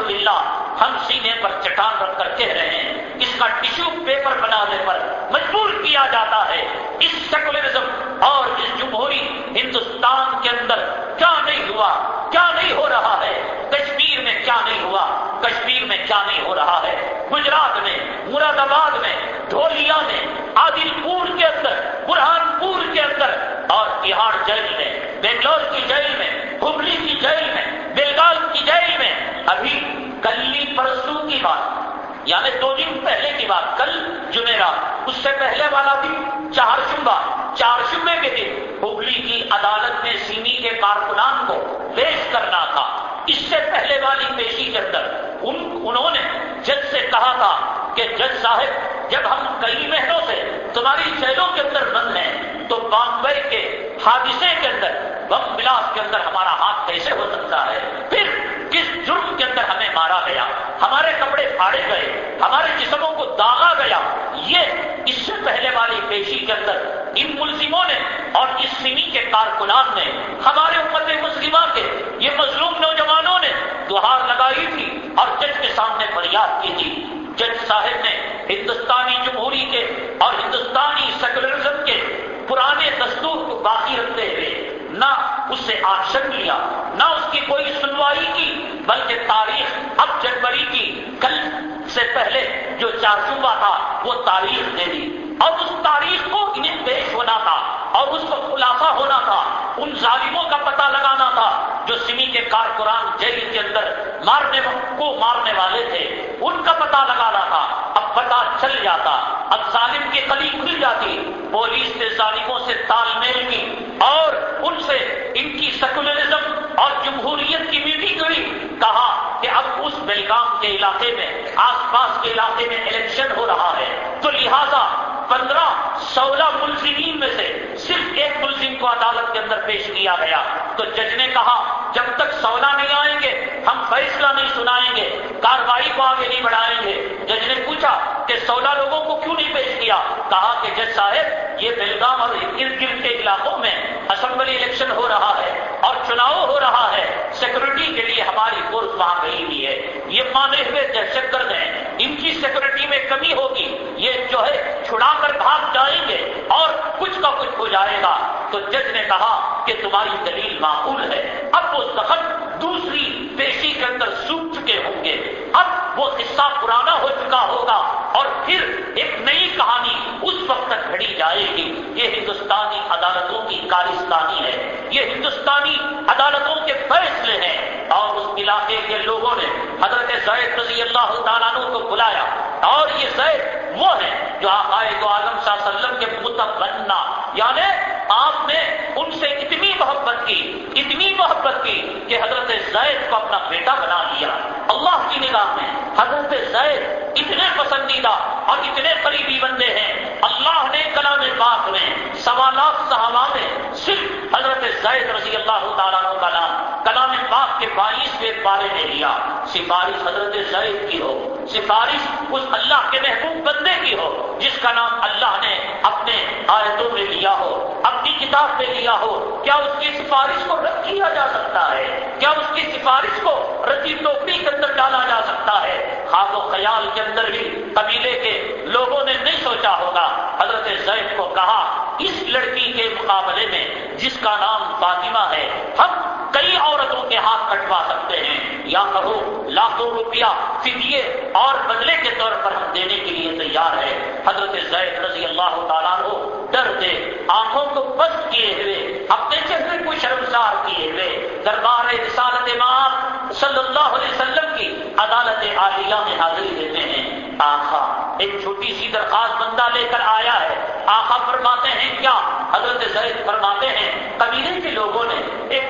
ہم سینے پر چٹان رکھ کر کہہ رہے ہیں۔ اس کا ٹشو پیپر بنانے پر مجبور کیا جاتا ہے۔ اس سیکولرزم اور اس جمہوری ہندوستان کے اندر کیا نہیں ہوا؟ کیا نہیں ہو رہا ہے؟ کشمیر میں کیا نہیں ہوا؟ کشمیر میں کیا نہیں ہو رہا ہے؟ گجرات میں مراد آباد میں ڈھولیا میں عادل پور کے اندر برہان پور کے اندر، اور بہار جیل میں، بنگلور کی جیل میں ہبلی کی جیل میں بیلگال کی جیل میں۔ ابھی کلی پرسوں کی بات۔ یعنی دو دن پہلے کی بات، کل جمعرات اس سے پہلے والا دن چار شمبا چار شمبے کے دن ہگلی کی عدالت میں سیمی کے کارکنان کو پیش کرنا تھا۔ اس سے پہلے والی پیشی کے اندر ان انہوں نے جج سے کہا تھا کہ جج صاحب جب ہم کئی مہینوں سے تمہاری جیلوں کے اندر بند ہیں، تو بامبئی کے حادثے کے اندر بم بلاس کے اندر ہمارا ہاتھ کیسے ہو سکتا ہے؟ پھر کس جرم کے اندر ہمیں مارا گیا؟ ہمارے کپڑے پھاڑے گئے، ہمارے جسموں کو داغا گیا۔ یہ اس سے پہلے والی پیشی کے اندر ان ملزموں نے اور اس سمی کے کارکنان نے، ہمارے امت مسلمہ کے یہ مظلوم نوجوانوں نے دوہار لگائی تھی اور جج کے سامنے فریاد کی تھی۔ جج صاحب نے ہندوستانی جمہوری کے اور ہندوستانی سیکولرزم کے پرانے دستور کو باقی رکھتے ہوئے نہ اس سے آکشن لیا نہ اس کی کوئی سنوائی کی، بلکہ تاریخ اب جنوری کی کل سے پہلے جو چارچوبہ تھا، وہ تاریخ دے دی۔ اور اس تاریخ کو انہیں پیش ہونا تھا اور اس کو خلاصہ ہونا تھا، ان ظالموں کا پتہ لگانا تھا۔ جو سمی کے کارکنان جیل کے اندر مارنے کو مارنے والے تھے، ان کا پتہ لگانا تھا۔ اب پتہ چل جاتا۔ اب ظالم کی کلی کھل جاتی۔ پولیس نے ظالموں سے تال میل کی اور ان سے ان کی سیکولرزم اور جمہوریت کی میٹنگ ہوئی کہا کہ اب اس بیلگام کے علاقے میں، آس پاس کے علاقے میں الیکشن ہو رہا ہے۔ تو لہذا پندرہ سولہ ملزمین میں سے صرف ایک ملزم کو عدالت کے اندر پیش کیا گیا۔ تو جج نے کہا، جب تک سولہ نہیں آئیں گے، ہم فیصلہ نہیں سنائیں گے، کاروائی کو آگے نہیں بڑھائیں گے۔ جج نے پوچھا کہ سولہ لوگوں کو کیوں نہیں پیش کیا؟ کہا کہ جج صاحب، یہ بیلگام اور ارد گرد کے علاقوں میں اسمبلی الیکشن ہو رہا ہے اور چناؤ ہو رہا ہے سیکورٹی کے لیے ہماری فورس وہاں گئی ہوئی ہے۔ یہ مانے ہوئے دہشت گرد ہیں، ان کی سیکورٹی میں کمی ہوگی، یہ جو ہے چھڑا کر بھاگ جائیں گے اور کچھ کا کچھ ہو جائے گا۔ تو جج نے کہا کہ تمہاری دلیل معقول ہے۔ اب وہ سخت دوسری پیشی کے اندر سوکھ چکے ہوں گے۔ اب وہ قصہ پرانا ہو چکا ہوگا اور پھر ایک نئی کہانی اس وقت تک گھڑی جائے گی۔ یہ ہندوستانی عدالتوں کی ہندوستانی ہے۔ یہ ہندوستانی عدالتوں کے فیصلے ہیں۔ اور اس علاقے کے لوگوں نے حضرت زید رضی اللہ تعالیٰ کو بلایا۔ اور یہ زید وہ ہے جو آقائے تو عالم صلی اللہ علیہ وسلم کے متب بننا یعنی آپ نے ان سے اتنی محبت کی، اتنی محبت کی کہ حضرت زید کو اپنا بیٹا بنا لیا۔ اللہ کی نگاہ میں حضرت زید اتنے پسندیدہ اور اتنے قریبی بندے ہیں۔ اللہ نے کلام پاک میں سوالات صحابہ میں صرف حضرت زید رضی اللہ تعالیٰ کا نام، کلام پاک کے بائیسویں بارے میں لیا۔ سفارش حضرت زید کی ہو، سفارش اس اللہ کے محبوب بندے کی ہو، جس کا نام اللہ نے اپنے آیتوں میں لیا ہو، اپنی کتاب میں لیا ہو، کیا اس کی سفارش کو رد کیا جا سکتا ہے؟ کیا اس کی سفارش کو رسی ٹوکری کے اندر ڈالا جا سکتا ہے؟ خواب و خیال کے اندر بھی قبیلے کے لوگوں نے نہیں سوچا ہوگا۔ حضرت زید کو کہا، اس لڑکی کے مقابلے میں جس کا نام فاطمہ ہے، ہم کئی عورتوں کے ہاتھ کٹوا سکتے ہیں۔ یا کہو، لاکھوں روپیہ فدیے اور بدلے کے طور پر ہم دینے کے لیے تیار ہے۔ حضرت زید رضی اللہ تعالیٰ کو ڈر دے آنکھوں کو بند کیے ہوئے، اپنے چہرے کو شرمسار کیے ہوئے، دربار رسالت امام صلی اللہ علیہ وسلم کی عدالت عالیہ میں حاضری دیتے ہیں۔ آخا ایک چھوٹی سی درخواست بندہ لے کر آیا ہے۔ آخا فرماتے ہیں، کیا؟ حضرت زید فرماتے ہیں قبیلے کے لوگوں نے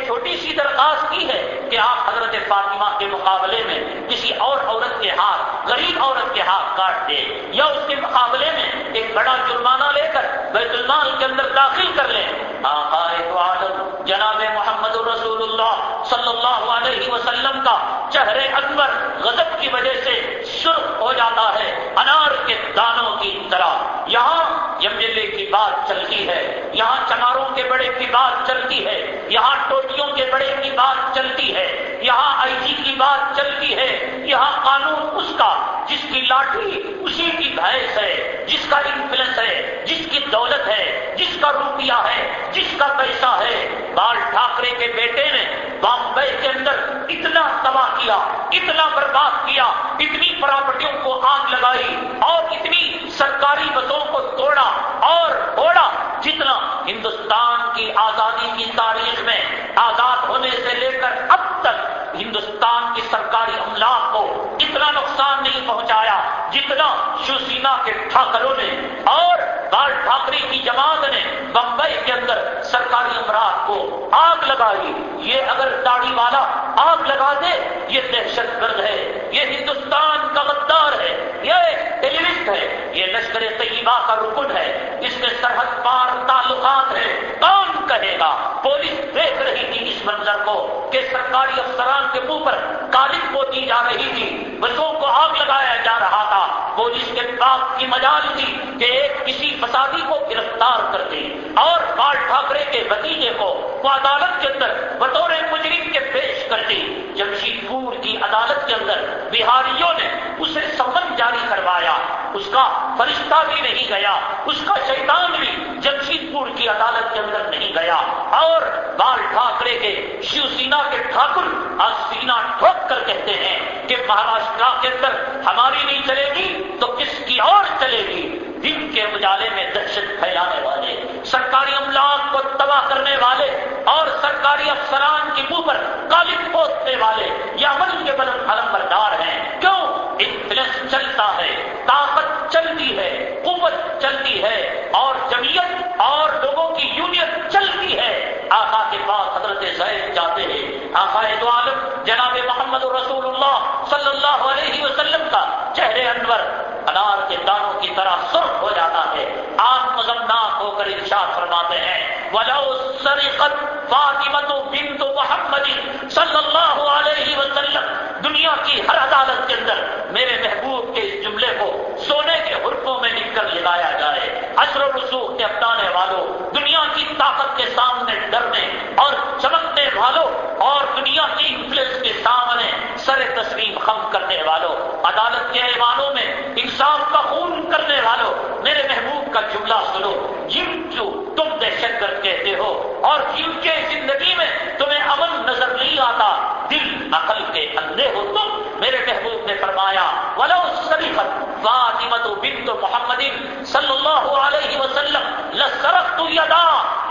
ایک چھوٹی سی درخواست کی ہے کہ آپ حضرت فاطمہ کے مقابلے میں کسی اور عورت کے ہاتھ، غریب عورت کے ہاتھ کاٹ دے یا اس کے مقابلے میں ایک بڑا جرمانہ لے کر بیت المال کے اندر داخل کر لیں آقا عالم، جناب محمد الرسول اللہ صلی اللہ علیہ وسلم کا چہرے اکبر غضب کی وجہ سے سرخ ہو جاتا ہے، انار کے دانوں کی طرح۔ یہاں ایم ایل اے کی بات چلتی ہے، یہاں چناروں کے بڑے کی بات چلتی ہے، یہاں ٹوٹیوں کے بڑے کی بات چلتی ہے، یہاں آئی جی کی بات چلتی ہے، یہاں قانون اس کا، جس کی لاٹھی اسی کی بھینس ہے، جس کا انفلنس ہے، جس کی دولت ہے، جس کا روپیہ ہے، جس کا پیسہ ہے۔ بال ٹھاکرے کے بیٹے نے بامبئی کے اندر اتنا تباہ کیا اتنا برباد کیا، اتنی پراپرٹیوں کو آگ لگائی اور اتنی سرکاری بسوں کو توڑا اور توڑا جتنا ہندوستان کی آزادی کی تاریخ میں آزاد ہونے سے لے کر اب تک ہندوستان کی سرکاری املاک کو اتنا نقصان نہیں پہنچایا جتنا شیو سینا کے ٹھاکروں نے اور بال ٹھاکرے کی جماعت نے بمبئی کے اندر سرکاری امراض کو آگ لگائی۔ یہ اگر داڑھی والا آگ لگا دے، یہ دہشت دہشت گرد ہے، یہ ہندوستان کا غدار ہے، یہ ٹیلیوسٹ ہے، یہ لشکر طیبہ کا رکن ہے اس میں سرحد پار تعلقات ہیں۔ کون کہے گا؟ پولیس دیکھ رہی تھی اس منظر کو کہ سرکاری افسران کے منہ پر کالک کو دی جا رہی تھی۔ بسوں کو آگ لگایا جا رہا تھا۔ پولیس کے پاس کی مجال تھی کہ ایک کسی فسادی کو گرفتار کر دے۔ اور بال ٹھاکرے کے بتیجے کو عدالت کے اندر بطور مجرم کے پیش کر دی جمشید پور کی عدالت کے اندر بہاریوں نے اسے سمن جاری کروایا، اس کا فرشتہ بھی نہیں گیا، اس کا شیطان بھی جمشید پور کی عدالت کے اندر نہیں گیا۔ اور بال ٹھاکرے کے شیو سینا کے ٹھاکر آج سینا ٹھوک کر کہتے ہیں کہ مہاراشٹر کے اندر ہماری نہیں چلے گی تو کس کی اور چلے گی؟ دن کے اجالے میں دہشت پھیلانے والے، سرکاری املاک کو تباہ کرنے والے اور سرکاری افسران کی منہ پر کالک پوسنے والے یہ عمل کے بلند علم بردار ہیں۔ کیوں؟ انفلنس چلتا ہے، طاقت چلتی ہے، قوت چلتی ہے اور جمعیت اور لوگوں کی یونین چلتی ہے۔ آقا کے پاس حضرت زید جاتے ہیں۔ آقا دو عالم، جناب محمد رسول اللہ صلی اللہ علیہ وسلم کا چہرے انور، انار کے دانوں کی طرح سرخ ہو جاتا ہے۔ آپ مزمناک ہو کر ارشاد فرماتے ہیں۔ ولو سرقت فاطمت بنت محمد صلی اللہ علیہ وسلم دنیا کی ہر عدالت کے اندر میرے محبوب کے اس جملے کو سونے کے حرفوں میں لکھ کر لگایا جائے۔ اثر و رسوخ کے اپنانے والوں، دنیا کی طاقت کے سامنے ڈرنے اور چمکنے والوں اور دنیا کی انفلنس کے سامنے سر تسلیم خم کرنے والوں۔ عدالت کے ایوانوں میں انصاف کا خون کرنے والوں۔ میرے محبوب کا جملہ سنو۔ جن جو تم دہشت گرد کہتے ہو اور جن کے زندگی میں تمہیں امن نظر نہیں آتا، دل عقل کے اندھے ہو تم، میرے محبوب نے فرمایا، ولو سریفت فاطمت بنت محمد صلی اللہ علیہ وسلم لسرفت یدا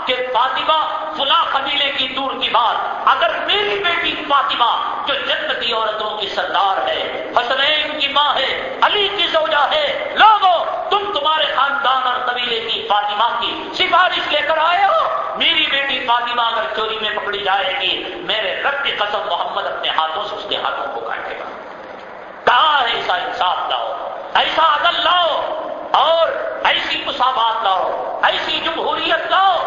کہ فاطمہ فلاں قبیلے کی دور کی بات، اگر میری بیٹی فاطمہ جو جنتی عورتوں کی سردار ہے، حسنین کی ماں ہے، علی کی زوجہ ہے، لوگوں، تم تمہارے خاندان اور قبیلے کی فاطمہ کی سفارش لے کر آئے ہو۔ میری بیٹی فاطمہ اگر چوری میں پکڑی جائے گی، میرے رب کی قسم محمد اپنے ہاتھوں سے اس کے ہاتھوں کو کاٹے گا۔ کہاں ایسا انصاف لاؤ؟ ایسا عدل لاؤ اور ایسی مساوات لاؤ، ایسی جمہوریت لاؤ۔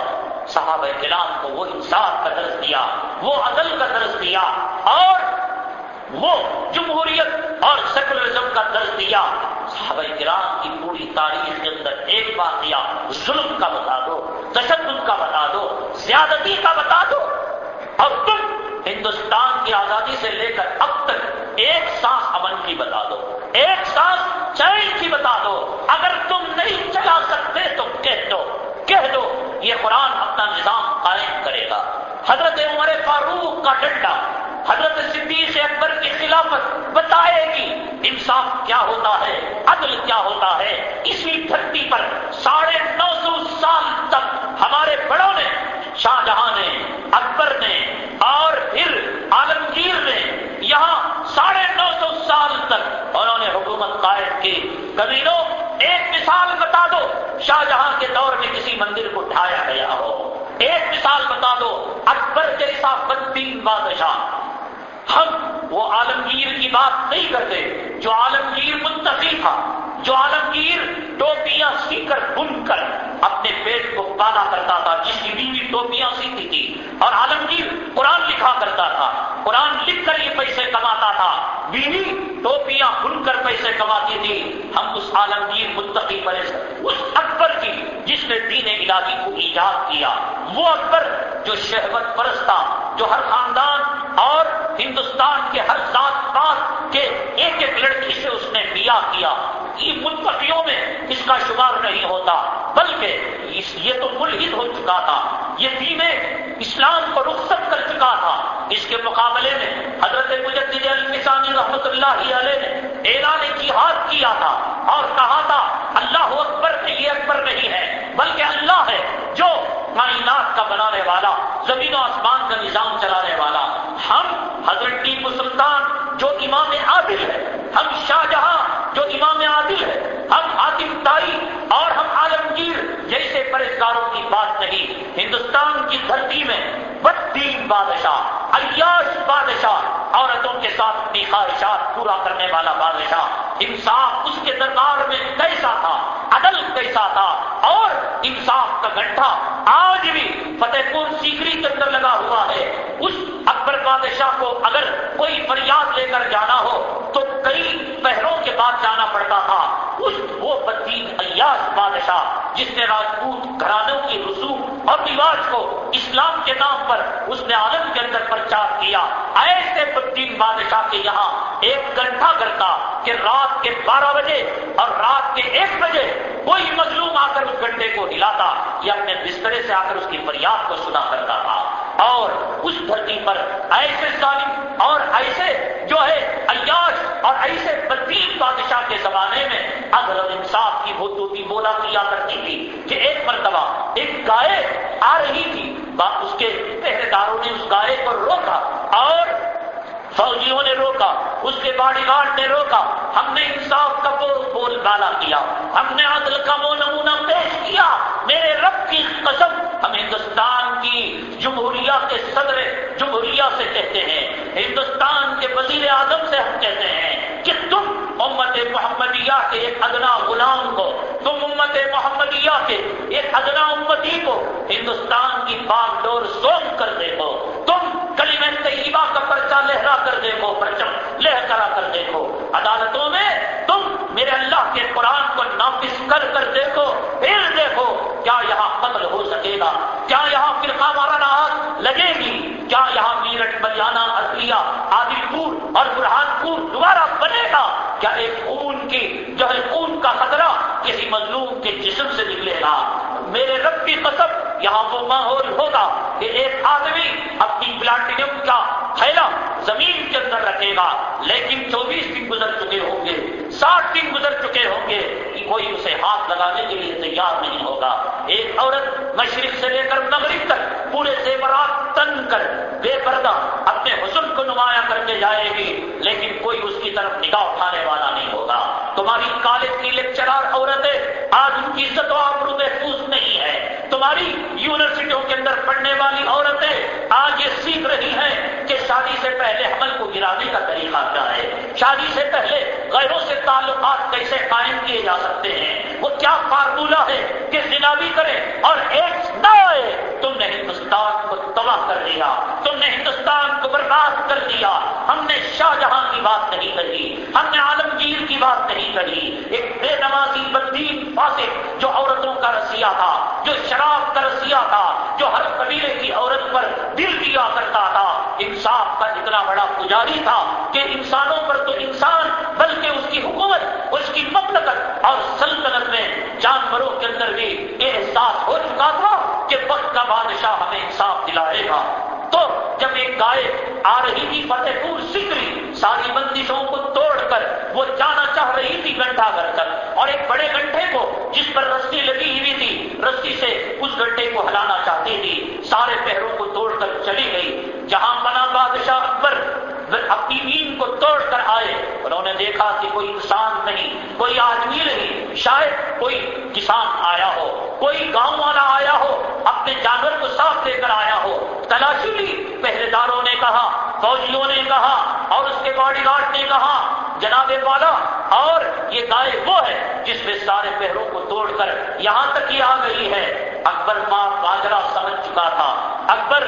صحابہ کلام کو وہ انصاف کا درس دیا، وہ عدل کا درس دیا اور وہ جمہوریت اور سیکولرزم کا درس دیا۔ صحابہ کرام کی پوری تاریخ کے اندر ایک واقعہ ظلم کا بتا دو۔ تشدد کا بتا دو، زیادتی کا بتا دو۔ اور تم ہندوستان کی آزادی سے لے کر اب تک ایک سانس امن کی بتا دو، ایک سانس چین کی بتا دو۔ اگر تم نہیں چلا سکتے تو کہہ دو کہہ دو، یہ قرآن اپنا نظام قائم کرے گا۔ حضرت عمر فاروق کا ڈنڈا حضرت صدیق اکبر کی خلافت بتائے گی، انصاف کیا ہوتا ہے؟ عدل کیا ہوتا ہے؟ اسی دھرتی پر ساڑھے نو سو سال تک ہمارے بڑوں نے، شاہ جہاں نے، اکبر نے اور پھر عالمگیر نے یہاں ساڑھے نو سو سال تک انہوں نے حکومت قائم کی۔ کبیروں ایک مثال بتا دو، شاہ جہاں کے دور میں کسی مندر کو ڈھایا گیا ہو۔ ایک مثال بتا دو، اکبر جیسا بدین بادشاہ۔ ہم وہ عالمگیر کی بات نہیں کرتے، جو عالمگیر منتقل تھا، جو عالمگیر ٹوپیاں سی کر بن کر اپنے پیٹ کو پالا کرتا تھا، جس کی بیوی ٹوپیاں سیتی تھی۔ اور عالمگیر قرآن لکھا کرتا تھا۔ قرآن لکھ کر یہ پیسے کماتا تھا۔ بیوی ٹوپیاں بن کر پیسے کماتی تھی۔ ہم اس عالمگیر متقی پر اس اکبر کی، جس نے دین الہی کو ایجاد کیا۔ وہ اکبر جو شہبت پرست تھا جو ہر خاندان اور ہندوستان کے ہر ذات پات کے ایک ایک لڑکی سے اس نے بیا کیا۔ یہ منتقیوں اس کا شمار نہیں ہوتا، بلکہ یہ تو ملحد ہو چکا تھا۔ یہ دین اسلام کو رخصت کر چکا تھا۔ اس کے مقابلے میں حضرت مجدد الفسانی رحمت اللہ علیہ نے اعلان جہاد کیا تھا اور کہا تھا، اللہ اکبر یہ اکبر نہیں ہے، بلکہ اللہ ہے جو کائنات کا بنانے والا، زمین و آسمان کا نظام چلانے والا۔ ہم حضرت ٹیپو سلطان جو امام عادل ہے ہم شاہ جہاں جو امام عادل ہے، ہم حاتم تائی اور ہم عالمگیر جیسے پرہزگاروں کی بات نہیں۔ ہندوستان کی دھرتی میں بدین بادشاہ، عیاش بادشاہ، عورتوں کے ساتھ اپنی خواہشات پورا کرنے والا بادشاہ۔ انصاف اس کے دربار میں کیسا تھا، عدل کیسا تھا، اور انصاف کا گڈھا آج بھی فتح پور سیکری کے اندر لگا ہوا ہے۔ اس اکبر بادشاہ کو اگر کوئی فریاد لے کر جانا ہو تو کئی پہروں کے بعد جانا پڑتا تھا۔ اس وہ بدین ایاس بادشاہ جس نے راجپوت گھرانوں کی رسوم اور رواج کو اسلام کے نام پر اس نے عالم کے اندر پرچار کیا۔ ایسے بدین بادشاہ کے یہاں ایک گھنٹہ کرتا کہ رات کے بارہ بجے اور رات کے ایک بجے کوئی مظلوم آ کر اس گھنٹے کو ہلاتا یا اپنے بسترے سے آ کر اس کی فریاد کو سنا کرتا تھا۔ اور اس دھرتی پر ایسے ظالم اور ایسے جو ہے عیاش اور ایسے بدیم بادشاہ کے زمانے میں اگر انصاف کی بھوتوں کی بولا کیا کرتی تھی کہ ایک مرتبہ ایک گائے آ رہی تھی اس کے پہرے داروں نے اس گائے کو روکا اور فوجیوں نے روکا، اس کے باڈی گارڈ نے روکا۔ ہم نے انصاف کا بول بول بالا کیا۔ ہم نے عدل کا وہ نمونہ پیش کیا۔ میرے رب کی قسم، ہم ہندوستان کی جمہوریہ کے صدر جمہوریہ سے کہتے ہیں، ہندوستان کے وزیر اعظم سے ہم کہتے ہیں کہ تم امت محمدیہ کے ایک ادنا غلام کو، تم امت محمدیہ کے ایک ادنا امتی کو ہندوستان کی باغ ڈور سونپ کر دیکھو۔ تم کلمہ طیبہ کا پرچہ لہرا کر دیکھو پرچم لہ کرا کر دیکھو۔ عدالتوں میں تم میرے اللہ کے قرآن کو نافذ کر کر دیکھو، پھر دیکھو کیا یہاں قتل ہو سکے گا، کیا یہاں فرقہ مارا آگ لگے گی، کیا یہاں میرٹ بریانہ ارلیا عادل پور اور برہان پور دوبارہ بنے گا، کیا ایک خون کی، جو ہے خون کا خطرہ کسی مظلوم کے جسم سے نکلے گا۔ میرے رب کی قسم، یہاں وہ ماحول ہوگا کہ ایک آدمی اپنی پلاٹینم کا تھیلا زمین کے اندر رکھے گا، لیکن چوبیس دن گزر چکے ہوں گے، ساٹھ دن گزر چکے ہوں گے۔ کوئی اسے ہاتھ لگانے کے لیے تیار نہیں ہوگا۔ ایک عورت مشرق سے لے کر مغرب تک پورے زیورات تن کر بے پردہ اپنے حسن کو نمایاں کر کے جائے گی، لیکن کوئی اس کی طرف نگاہ اٹھانے والا نہیں ہوگا۔ تمہاری کالج کی لیکچرار عورتیں آج ان کی عزت و آبرو محفوظ نہیں تمہاری یونیورسٹیوں کے اندر پڑھنے والی عورتیں آج یہ سیکھ رہی ہیں کہ شادی سے پہلے حمل کو گرانے کا طریقہ کیا ہے؟ شادی سے پہلے غیروں سے تعلقات کیسے قائم کیے جا سکتے ہیں؟ وہ کیا فارمولہ ہے کہ زنا بھی کرے اور ایک نہ آئے؟ تم نے ہندوستان کو تباہ کر دیا، تم نے ہندوستان کو برباد کر دیا۔ ہم نے شاہ جہاں کی بات نہیں کہی، ہم نے عالمگیر کی بات نہیں کہی۔ ایک بے نمازی بدین فاسق جو عورتوں کا رسیا تھا، جو شراب کا ترسیا تھا جو ہر قبیلے کی عورت پر دل دیا کرتا تھا۔ انصاف کا اتنا بڑا پجاری تھا کہ انسانوں پر تو انسان، بلکہ اس کی حکومت، اس کی مملکت اور سلطنت میں جانوروں کے اندر بھی یہ احساس ہو چکا تھا کہ وقت کا بادشاہ ہمیں انصاف دلائے گا۔ تو جب ایک گائے آ رہی تھی فتح پور سکری، ساری بندشوں کو توڑ کر وہ جانا چاہ رہی تھی گنٹا گھر تک۔ اور ایک بڑے گنٹھے کو جس پر رسی لگی ہوئی تھی، رسی سے اس گنٹے کو ہلانا چاہتی تھی۔ سارے پہروں کو توڑ کر چلی گئی، جہاں بنا بادشاہ اکبر اپنی نیند کو توڑ کر آئے۔ انہوں نے دیکھا کہ کوئی انسان نہیں، کوئی آدمی نہیں، شاید کوئی کسان آیا ہو، کوئی گاؤں والا آیا ہو، اپنے جانور کو ساتھ لے کر آیا ہو۔ تلاشی لی پہرے داروں نے کہا، فوجیوں نے کہا اور اس کے باڈی گارڈ نے کہا، جناب والا، اور یہ گائے وہ ہے جس میں سارے پہروں کو توڑ کر یہاں تک ہی آ گئی ہے۔ اکبر ماں باجرا سمجھ چکا تھا۔ اکبر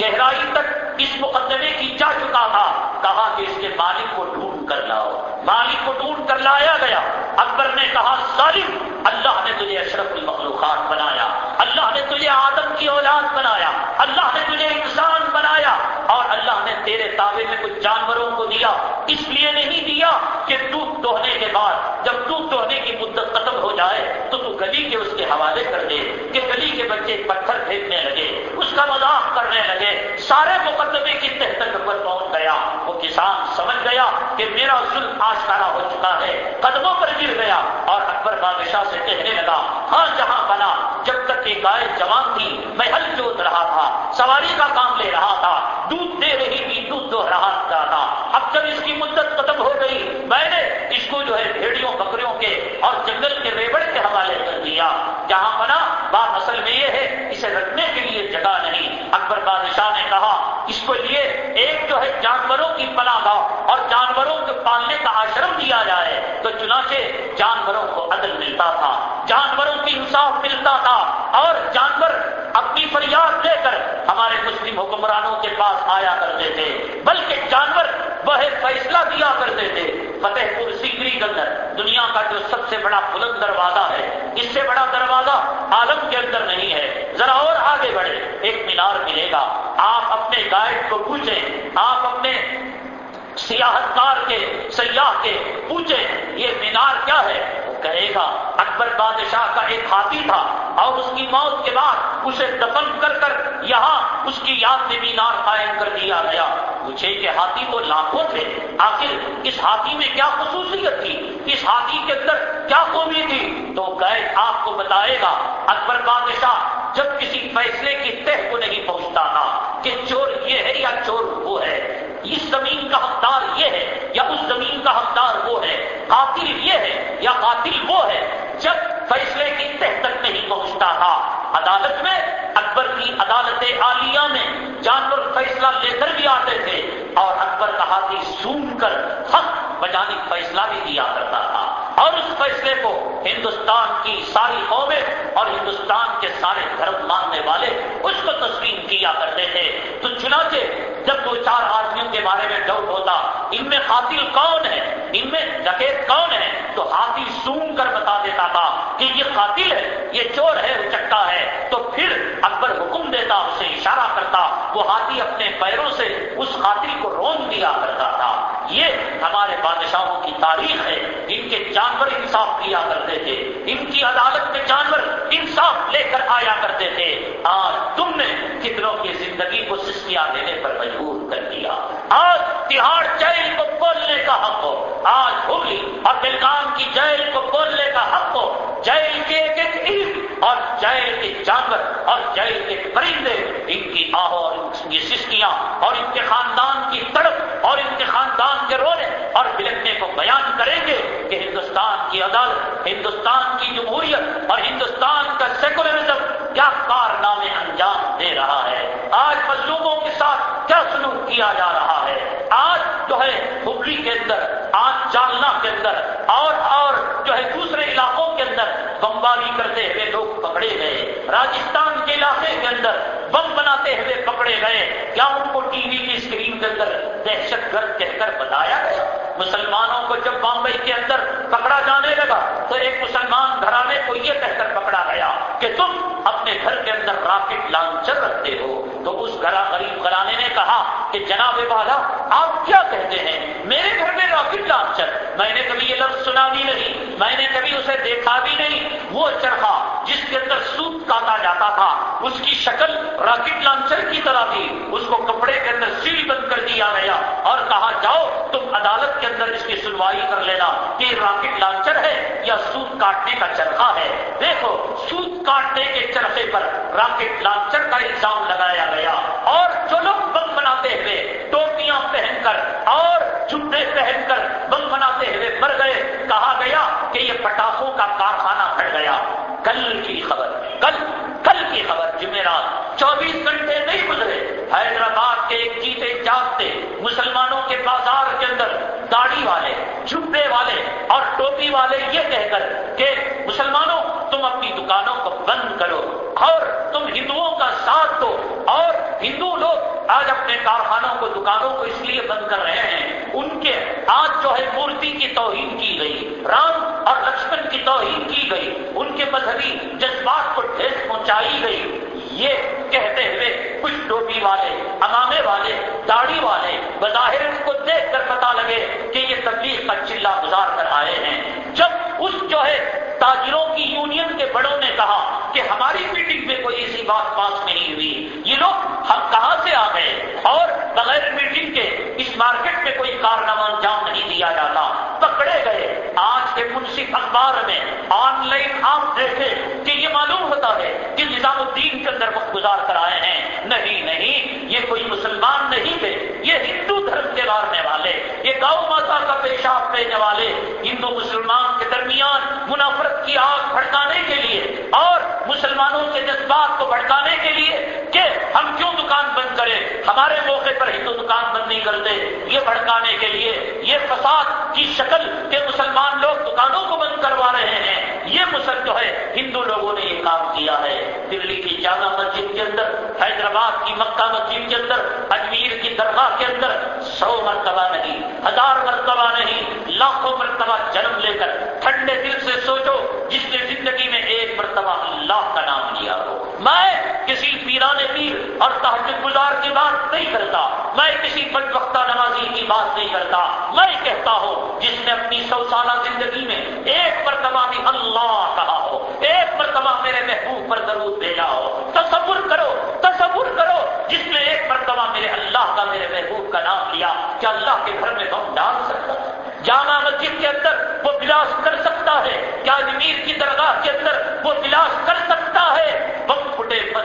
گہرائی تک اس مقدمے کی جا چکا تھا، کہا کہ اس کے مالک کو ڈھونڈ کر لاؤ۔ مالک کو ڈھونڈ کر لایا گیا۔ اکبر نے کہا، ظالم، اللہ نے تجھے اشرف المخلوقات بنایا۔ اللہ نے تجھے آدم کی اولاد بنایا۔ اللہ نے تجھے انسان بنایا۔ اور اللہ نے تیرے تابے میں کچھ جانوروں کو دیا۔ اس لیے نہیں دیا کہ دودھ دوہنے کے بعد جب دودھ دوہنے کی مدت ختم ہو جائے، تو تو گلی کے اس کے حوالے کر دے کہ گلی کے بچے پتھر پھینکنے لگے، اس کا مذاق کرنے لگے، سارے مقدمے کی تہ تک پر پہنچ گیا۔ وہ کسان سمجھ گیا کہ میرا ظلم آشکارا ہو چکا ہے۔ قدموں پر گر گیا اور اکبر بادشاہ سے کہنے لگا ہاں جہاں بنا، جب تک یہ گائے جوان تھی، میں ہل جوت رہا تھا، سواری کا کام لے رہا تھا، دودھ دے رہی تھی، دودھ دو رہا تھا۔ اب جب اس کی مدت ختم ہو گئی، میں نے اس کو جو ہے بھیڑیوں، بکریوں کے اور جنگل کے ریبڑ کے حوالے کر دیا۔ جہاں بنا، بات اصل میں یہ ہے، اسے رکھنے کے لیے جگہ نہیں۔ اکبر بادشاہ نے کہا اس کو لیے ایک جو ہے جانوروں کی پناہ گاہ اور جانوروں کے پالنے کا آشرم دیا جائے تو چنانچہ جانوروں کو عدل ملتا تھا، جانوروں کی انصاف ملتا تھا اور جانور اپنی فریاد لے کر ہمارے مسلم حکمرانوں کے پاس آیا کرتے تھے، بلکہ جانور وہ فیصلہ دیا کرتے تھے، فتح پور سیکری کے اندر۔ دنیا کا جو سب سے بڑا بلند دروازہ ہے، اس سے بڑا دروازہ عالم کے اندر نہیں ہے۔ ذرا اور آگے بڑھے ایک مینار ملے گا۔ آپ اپنے گائیڈ کو پوچھیں، آپ اپنے سیاحت کار کے، سیاح کے پوچھیں، یہ مینار کیا ہے؟ وہ کہے گا، اکبر بادشاہ کا ایک ہاتھی تھا۔ اور اس کی موت کے بعد اسے دفن کر کر یہاں اس کی یاد میں مینار قائم کر دیا گیا۔ پوچھے کہ ہاتھی تو لاکھوں تھے۔ آخر اس ہاتھی میں کیا خصوصیت تھی؟ اس ہاتھی کے اندر کیا خوبی تھی؟ تو گئے آپ کو بتائے گا، اکبر بادشاہ جب کسی فیصلے کی تہ کو نہیں پہنچتا تھا کہ چور یہ ہے یا چور وہ ہے۔ اس زمین کا حقدار یہ ہے یا اس زمین کا حقدار وہ ہے؟ قاتل یہ ہے یا قاتل وہ ہے؟ جب فیصلے کی تہ تک نہیں پہنچتا تھا، عدالت میں اکبر کی عدالت عالیہ میں جانور فیصلہ لے کر بھی آتے تھے اور اکبر کا ہاتھی سون کر حق بجانی فیصلہ بھی دیا کرتا تھا۔ اور اس فیصلے کو ہندوستان کی ساری قومیں اور ہندوستان کے سارے دھرم ماننے والے اس کو تسلیم کیا کرتے تھے۔ تو چنانچہ جب دو چار آدمیوں کے بارے میں ڈاؤٹ ہوتا، ان میں قاتل کون ہے؟ ان میں ڈکیت کون ہے؟ تو ہاتھی سون کر بتا دیتا تھا کہ یہ قاتل ہے، یہ چور ہے، وہ چکا ہے۔ تو پھر اکبر حکم دیتا، اسے اشارہ کرتا، وہ ہاتھی اپنے پیروں سے اس قاتل کو رون دیا کرتا تھا۔ یہ ہمارے بادشاہوں کی تاریخ ہے۔ ان کے جانور انصاف کیا کرتے تھے۔ ان کی عدالت میں جانور انصاف لے کر آیا کرتے تھے۔ آج تم نے کتنوں کی زندگی کو سسکیاں دینے پر مجبور کر دیا۔ آج تہاڑ چیل کو بولنے کا حق ہو۔ آج ہوگی اور بلکام کی جیل کو کھولنے کا حق ہو۔ جیل کے ایک ایک عید اور جیل کے جانور اور جیل کے پرندے، ان کی آہو اور ان کی سسکیاں اور ان کے خاندان کی تڑپ اور ان کے خاندان کے رونے اور بلکنے کو بیان کریں گے کہ ہندوستان کی عدالت، ہندوستان کی جمہوریت اور ہندوستان کا سیکولرزم کیا کارنامے انجام دے رہا ہے۔ آج مزلوموں کے ساتھ کیا سلوک کیا جا رہا ہے؟ آج جو ہے ہبلی کے اندر، آج جالنا کے اندر، اور اور جو ہے دوسرے علاقوں کے اندر بمباری کرتے ہوئے لوگ پکڑے گئے۔ راجستھان کے علاقے کے اندر بم بناتے ہوئے پکڑے گئے۔ کیا ان کو ٹی وی کی اسکرین کے اندر دہشت گرد کہہ کر بتایا گیا؟ مسلمانوں کو جب بامبئی کے اندر پکڑا جانے لگا تو ایک مسلمان گھرانے کو یہ کہہ کر پکڑا گیا کہ تم اپنے گھر کے اندر راکٹ لانچر رکھتے ہو۔ تو اس گھر غریب گھرانے نے کہا کہ جناب والا آپ کیا کہتے ہیں؟ میرے گھر میں راکٹ لانچر۔ میں نے کبھی یہ لفظ سنا بھی نہیں، میں نے کبھی اسے دیکھا بھی نہیں۔ وہ چرخا جس کے اندر سوت کاٹا جاتا تھا، اس کی شکل راکٹ لانچر کی طرح تھی۔ اس کو کپڑے کے اندر سیل بند کر دیا گیا اور کہا، جاؤ تم عدالت کے اندر اس کی سنوائی کر لینا کہ راکٹ لانچر ہے یا سوت کاٹنے کا چرخا ہے۔ دیکھو سوت کاٹنے کے چرخے پر راکٹ لانچر کا الزام لگایا گیا اور جو لوگ بم بناتے ہوئے ٹوپیاں پہن کر اور چپے پہن کر بم بناتے ہوئے مر گئے۔ کہا گیا کہ یہ پٹاخوں کا کارخانہ پھٹ گیا۔ کل کی خبر، کل کل کی خبر، جمعرات۔ چوبیس گھنٹے نہیں گزرے۔ حیدرآباد کے ایک جیتے جاگتے مسلمانوں کے بازار کے اندر داڑھی والے جھپے والے اور ٹوپی والے یہ کہہ کر کہ مسلمانوں، تم اپنی دکانوں کو بند کرو۔ اور تم ہندوؤں کا ساتھ دو۔ اور ہندو لوگ آج اپنے کارخانوں کو، دکانوں کو اس لیے بند کر رہے ہیں۔ ان کے آج جو ہے مورتی کی توہین کی گئی، رام اور لکشمن کی توہین کی گئی۔ ان کے مذہبی جذبات کو ٹھیس پہنچائی گئی۔ یہ کہتے ہوئے کچھ ٹوپی والے، امامے والے، داڑھی والے، بظاہر ان کو دیکھ کر پتا لگے کہ یہ تبلیغ کا چلا گزار کر آئے ہیں۔ جب اس جو ہے تاجروں کی یونین کے بڑوں نے کہا کہ ہماری میٹنگ میں کوئی ایسی بات پاس نہیں ہوئی، یہ لوگ ہم کہاں سے آ گئے؟ اور بغیر میٹنگ کے اس مارکیٹ میں کوئی کارنامہ انجام نہیں دیا جاتا۔ پکڑے گئے۔ آج کے منصف اخبار میں آن لائن آپ دیکھیں کہ یہ معلوم ہوتا ہے کہ نظام الدین کے اندر وقت گزار کر آئے ہیں۔ نہیں نہیں، یہ کوئی مسلمان نہیں تھے یہ ہندو دھرم کے مارنے والے، یہ گاؤں ماتا کا پیشاب دینے والے، ہندو مسلمان کے درمیان منافرت کی آگ بھڑکانے کے لیے اور مسلمانوں کے جذبات کو بھڑکانے کے لیے کہ ہم کیوں دکان بند کریں؟ ہمارے موقع پر ہندو دکان بند نہیں کرتے۔ یہ بھڑکانے کے لیے، یہ فساد کی شکل کہ مسلمان لوگ دکانوں کو بند کروا رہے ہیں۔ یہ مسل جو ہے، ہندو لوگوں نے یہ کام کیا ہے۔ دلی کی جامع مسجد کے اندر، حیدرآباد کی مکہ مسجد کے اندر، اجمیر کی درگاہ کے اندر سو مرتبہ نہیں، ہزار مرتبہ نہیں، لاکھوں مرتبہ جنم لے کر ٹھنڈے دل سے سوچو جس نے زندگی میں ایک مرتبہ اللہ کا نام لیا ہو۔ میں کسی پیرانے پیر اور تحجد گزار کی بات نہیں کرتا۔ میں کسی پنج وقتہ نمازی کی بات نہیں کرتا۔ میں کہتا ہوں، جس نے اپنی سو سالہ زندگی میں ایک مرتبہ بھی اللہ کہا ہو، ایک مرتبہ میرے محبوب پر ضرور بھیجا ہو، تصور کرو تصور کرو، جس نے ایک مرتبہ میرے اللہ کا، میرے محبوب کا نام لیا، کیا اللہ کے گھر میں بم ڈال سکتا جامع مسجد کے اندر وہ بلاس کر سکتا ہے، کیا اجمیر کی درگاہ کے اندر وہ بلاس کر سکتا ہے؟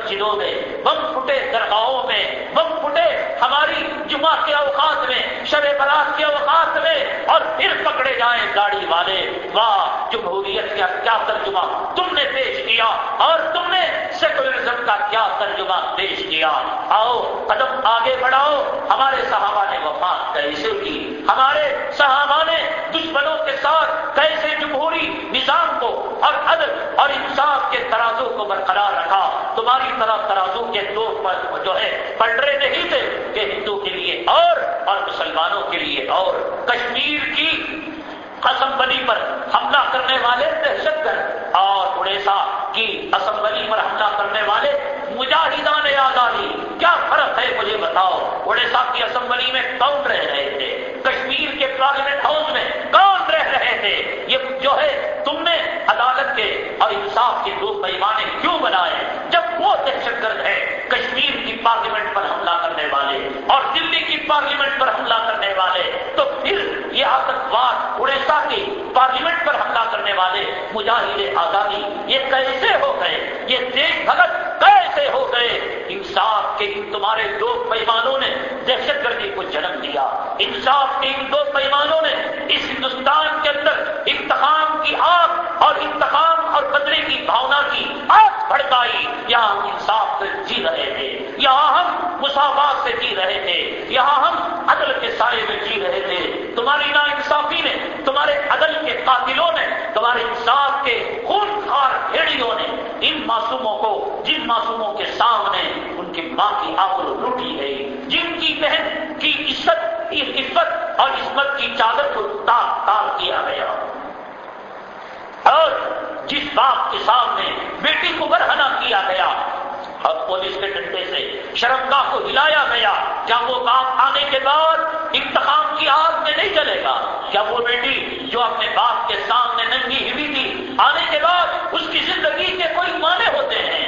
مسجدوں میں بم پھٹے درگاہوں میں بم پھٹے ہماری جمعہ کے اوقات میں، شب برات کے اوقات میں، اور پھر پکڑے جائیں گاڑی والے۔ واہ، جمہوریت کا کیا ترجمہ۔ تم نے پیش کیا اور تم نے سیکولرزم کا کیا ترجمہ پیش کیا۔ آؤ قدم آگے بڑھاؤ۔ ہمارے صحابہ نے وفات کیسے کی؟ ہمارے صحابہ نے دشمنوں کے ساتھ کیسے جمہوری نظام کو اور عدل اور انصاف کے ترازو کو برقرار رکھا؟ تمہاری طرح ترازو کے دو جو ہے پٹرے نہیں تھے کہ ہندو کے لیے اور اور مسلمانوں کے لیے اور۔ کشمیر کی اسمبلی پر حملہ کرنے والے دہشت گرد اور اڑیسہ کی اسمبلی پر حملہ کرنے والے مجاہدان آزادی، کیا فرق ہے مجھے بتاؤ؟ اڑیسہ کی اسمبلی میں کون رہ رہے تھے؟ کشمیر کے پارلیمنٹ ہاؤس میں کون رہ رہے تھے؟ یہ جو ہے، تم نے عدالت کے اور انصاف کے دو پیمانے کیوں بنائے؟ جب وہ دہشت گرد ہے کشمیر کی پارلیمنٹ پر حملہ کرنے والے اور دلی کی پارلیمنٹ پر حملہ کرنے والے، تو پھر یہ آتنکواد مجاہد آزادی، یہ کیسے ہو گئے۔ یہ دیش بھگت کیسے ہو گئے۔ انصاف کے ان تمہارے دو پیمانوں نے دہشت گردی کو جنم دیا۔ انصاف کے ان دو پیمانوں نے اس ہندوستان کے اندر انتخاب کی آگ اور انتخاب اور بدلے کی بھاؤنا کی آگ بھڑکائی۔ یہاں ہم انصاف سے جی رہے تھے یہاں ہم مساوات سے جی رہے تھے یہاں ہم عدل کے سائے میں جی رہے تھے تمہاری نا انصافی نے، تمہارے عدل کے قاتلوں نے، تمہارے انصاف کے خون خار بھیڑیوں نے ان معصوموں کو جن معصوموں کے سامنے ان کی ماں کی آبر لوٹی گئی جن کی بہن کی عزت عزت اور عصمت کی چادر کو تاک تاک کیا گیا۔ اور جس باپ کے سامنے بیٹی کو برہنا کیا گیا اور پولیس کے ڈنڈے سے شرمگاہ کو ہلایا گیا۔ کیا وہ باپ آنے کے بعد انتخاب کی آگ میں نہیں چلے گا؟ کیا وہ بیٹی جو اپنے باپ کے سامنے ننگی ہوئی تھی، آنے کے بعد اس کی زندگی کے کوئی معنی ہوتے ہیں؟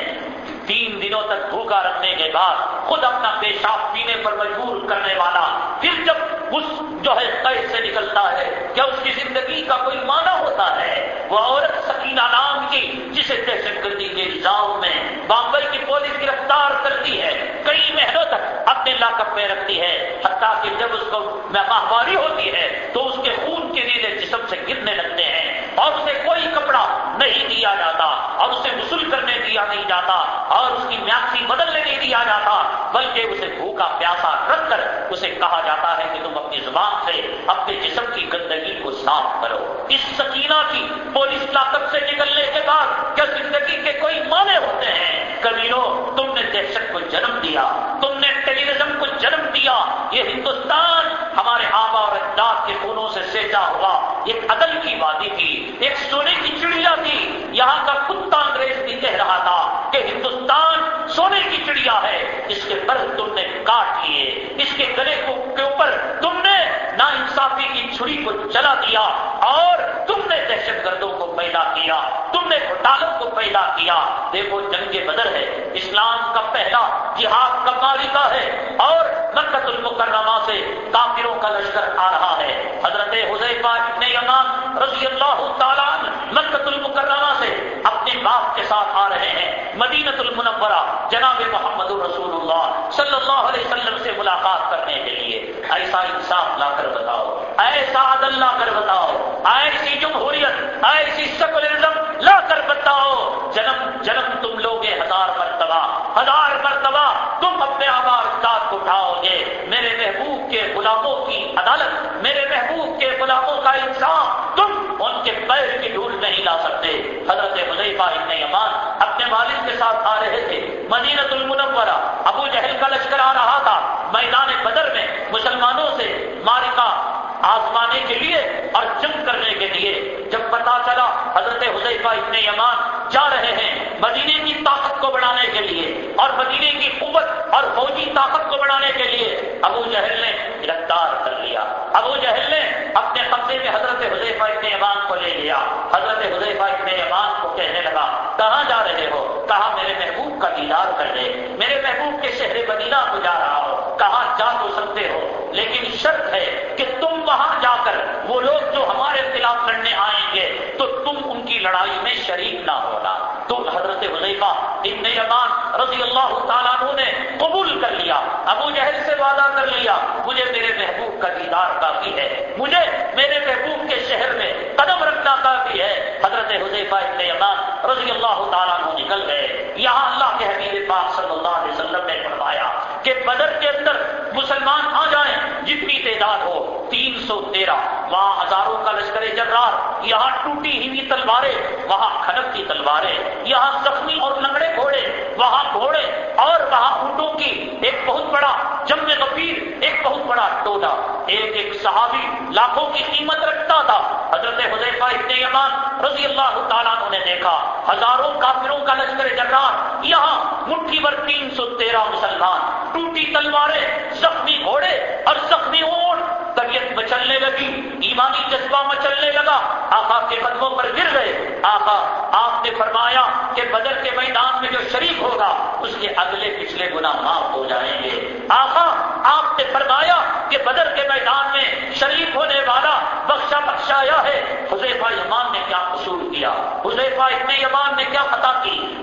دنوں تک بھوکا رکھنے کے بعد خود اپنا پیشاب پینے پر مجبور کرنے والا، پھر جب اس جو ہے قید سے نکلتا ہے، کیا اس کی زندگی کا کوئی معنی ہوتا ہے؟ وہ عورت سکینہ نام کی، جسے دہشت گردی کے نظام میں بامبئی کی پولیس گرفتار کرتی ہے، کئی مہینوں تک اپنے لاکپ میں رکھتی ہے، حتیٰ کہ جب اس کو ماہواری ہوتی ہے تو اس کے خون کے نیلے جسم سے گرنے لگتے ہیں۔ اور اسے کوئی کپڑا نہیں دیا جاتا اور اسے وصول کرنے دیا نہیں جاتا، اور اس کی میاسی بدلنے نہیں دیا جاتا، بلکہ اسے بھوکا پیاسا رکھ کر اسے کہا جاتا ہے کہ تم اپنی زبان سے اپنے جسم کی گندگی کو صاف کرو۔ اس سکینہ کی پولیس لاکت سے نکلنے کے بعد کیا زندگی کے کوئی معنی ہوتے ہیں؟ کبیروں تم نے دہشت کو جنم دیا، تم نے ٹیلیویژن کو جنم دیا، یہ ہندوستان ہمارے آبا اور اجداد کے خونوں سے سیتا ہوا، ایک عدل کی وادی تھی، ایک سونے کی چڑیا تھی۔ یہاں کا کتا انگریز بھی کہہ رہا تھا کہ ہندوستان سونے کی چڑیا ہے۔ اس کے پر تم نے کاٹ لیے۔ اس کے گلے کو کے اوپر تم نے نا انصافی کی چھری کو چلا دیا اور تم نے دہشت گردوں کو پیدا کیا۔ تم نے گھٹالت کو پیدا کیا۔ دیکھو، جنگ بدر ہے۔ اسلام کا پہلا جہاد کا مالکہ ہے اور مرکز المکرمہ سے کافروں کا لشکر آ رہا ہے۔ حضرت حضیفہ ابن یمان رضی اللہ تعالیٰ مرکز المکرمہ سے اپنے باپ کے ساتھ آ رہے ہیں۔ مدینت المنورہ جناب محمد الرسول اللہ صلی اللہ علیہ وسلم سے ملاقات کرنے کے لیے ایسا انصاف لا کر بتاؤ، ایسا عدل لا کر بتاؤ، ایسی جمہوریت، ایسی سیکولرزم لا کر بتاؤ۔ جنم جنم تم لوگ ہزار مرتبہ ہزار مرتبہ تم اپنے آبار ساتھ اٹھاؤ گے۔ میرے محبوب کے غلاموں کی عدالت، میرے محبوب کے غلاموں کا انصاف تم ان کے پیر کی دھول نہیں لا سکتے۔ حضرت حضیفہ ابن یمان اپنے والد کے ساتھ آ رہے تھے۔ مدینت المنورہ، ابو جہل کا لشکر آ رہا تھا۔ میدان بدر میں مسلمانوں سے مارکا آزمانے کے لیے اور جنگ کرنے کے لیے۔ جب پتا چلا حضرت حضیفہ ابن یمان جا رہے ہیں مدینے کی طاقت کو بڑھانے کے لیے اور مدینے کی قوت اور فوجی طاقت کو بڑھانے کے لیے، ابو جہل نے گرفتار کر لیا۔ ابو جہل نے اپنے قبضے میں حضرت حضیفہ ابن یمان کو لے لیا۔ حضرت حضیفہ ابن یمان کو کہنے لگا، کہاں جا رہے ہو؟ کہا میرے محبوب کا دیدار کر لے میرے محبوب کے شہر مدینہ کو جا رہا ہو۔ کہاں جا تو سکتے ہو؟ لیکن شرط ہے کہ تم وہاں جا کر وہ لوگ جو ہمارے خلاف لڑنے آئیں گے، تو تم ان کی لڑائی میں شریک نہ ہونا۔ تو حضرت وظیفہ ابن یمان رضی اللہ تعالیٰ نے قبول کر لیا، ابو جہل سے وعدہ کر لیا، مجھے میرے محبوب کا دیدار کافی ہے، مجھے میرے محبوب کے شہر میں قدم رکھنا کافی ہے۔ حضرت حضیفہ ابن یمان رضی اللہ تعالیٰ نکل گئے۔ یہاں اللہ کے حبیب پاک صلی اللہ علیہ وسلم نے فرمایا کہ بدر کے اندر مسلمان آ جائیں، جتنی تعداد ہو، تین سو تیرہ۔ وہاں ہزاروں کا لشکر جرار، یہاں ٹوٹی ہوئی تلواریں، وہاں کھنک کی تلواریں، یہاں زخمی اور لنگڑے گھوڑے، وہاں گھوڑے اور وہاں اونٹوں کی ایک بہت بڑا جم غفیر، ایک بہت بڑا ٹولا ایک ایک صحابی لاکھوں کی قیمت رکھتا تھا۔ حضرت حضیفہ ابن یمان رضی اللہ تعالیٰ نے دیکھا۔ ہزاروں کافروں کا لشکر جرار یہاں مٹھی بھر تین سو تیرہ مسلمان، ٹوٹی تلواریں، زخمی گھوڑے اور زخمی اونٹ طبیعت مچلنے لگی، ایمانی جذبہ مچلنے لگا، آقا کے قدموں پر گر گئے۔ آقا، آپ نے فرمایا کہ بدر کے میدان میں جو شریک ہوگا، اس کے اگلے پچھلے گنا معاف ہو جائیں گے۔ آقا، آپ نے فرمایا کہ بدر کے میدان میں شریک ہونے والا بخشا بخشایا ہے۔ حضیفہ ایمان نے کیا قصور کیا؟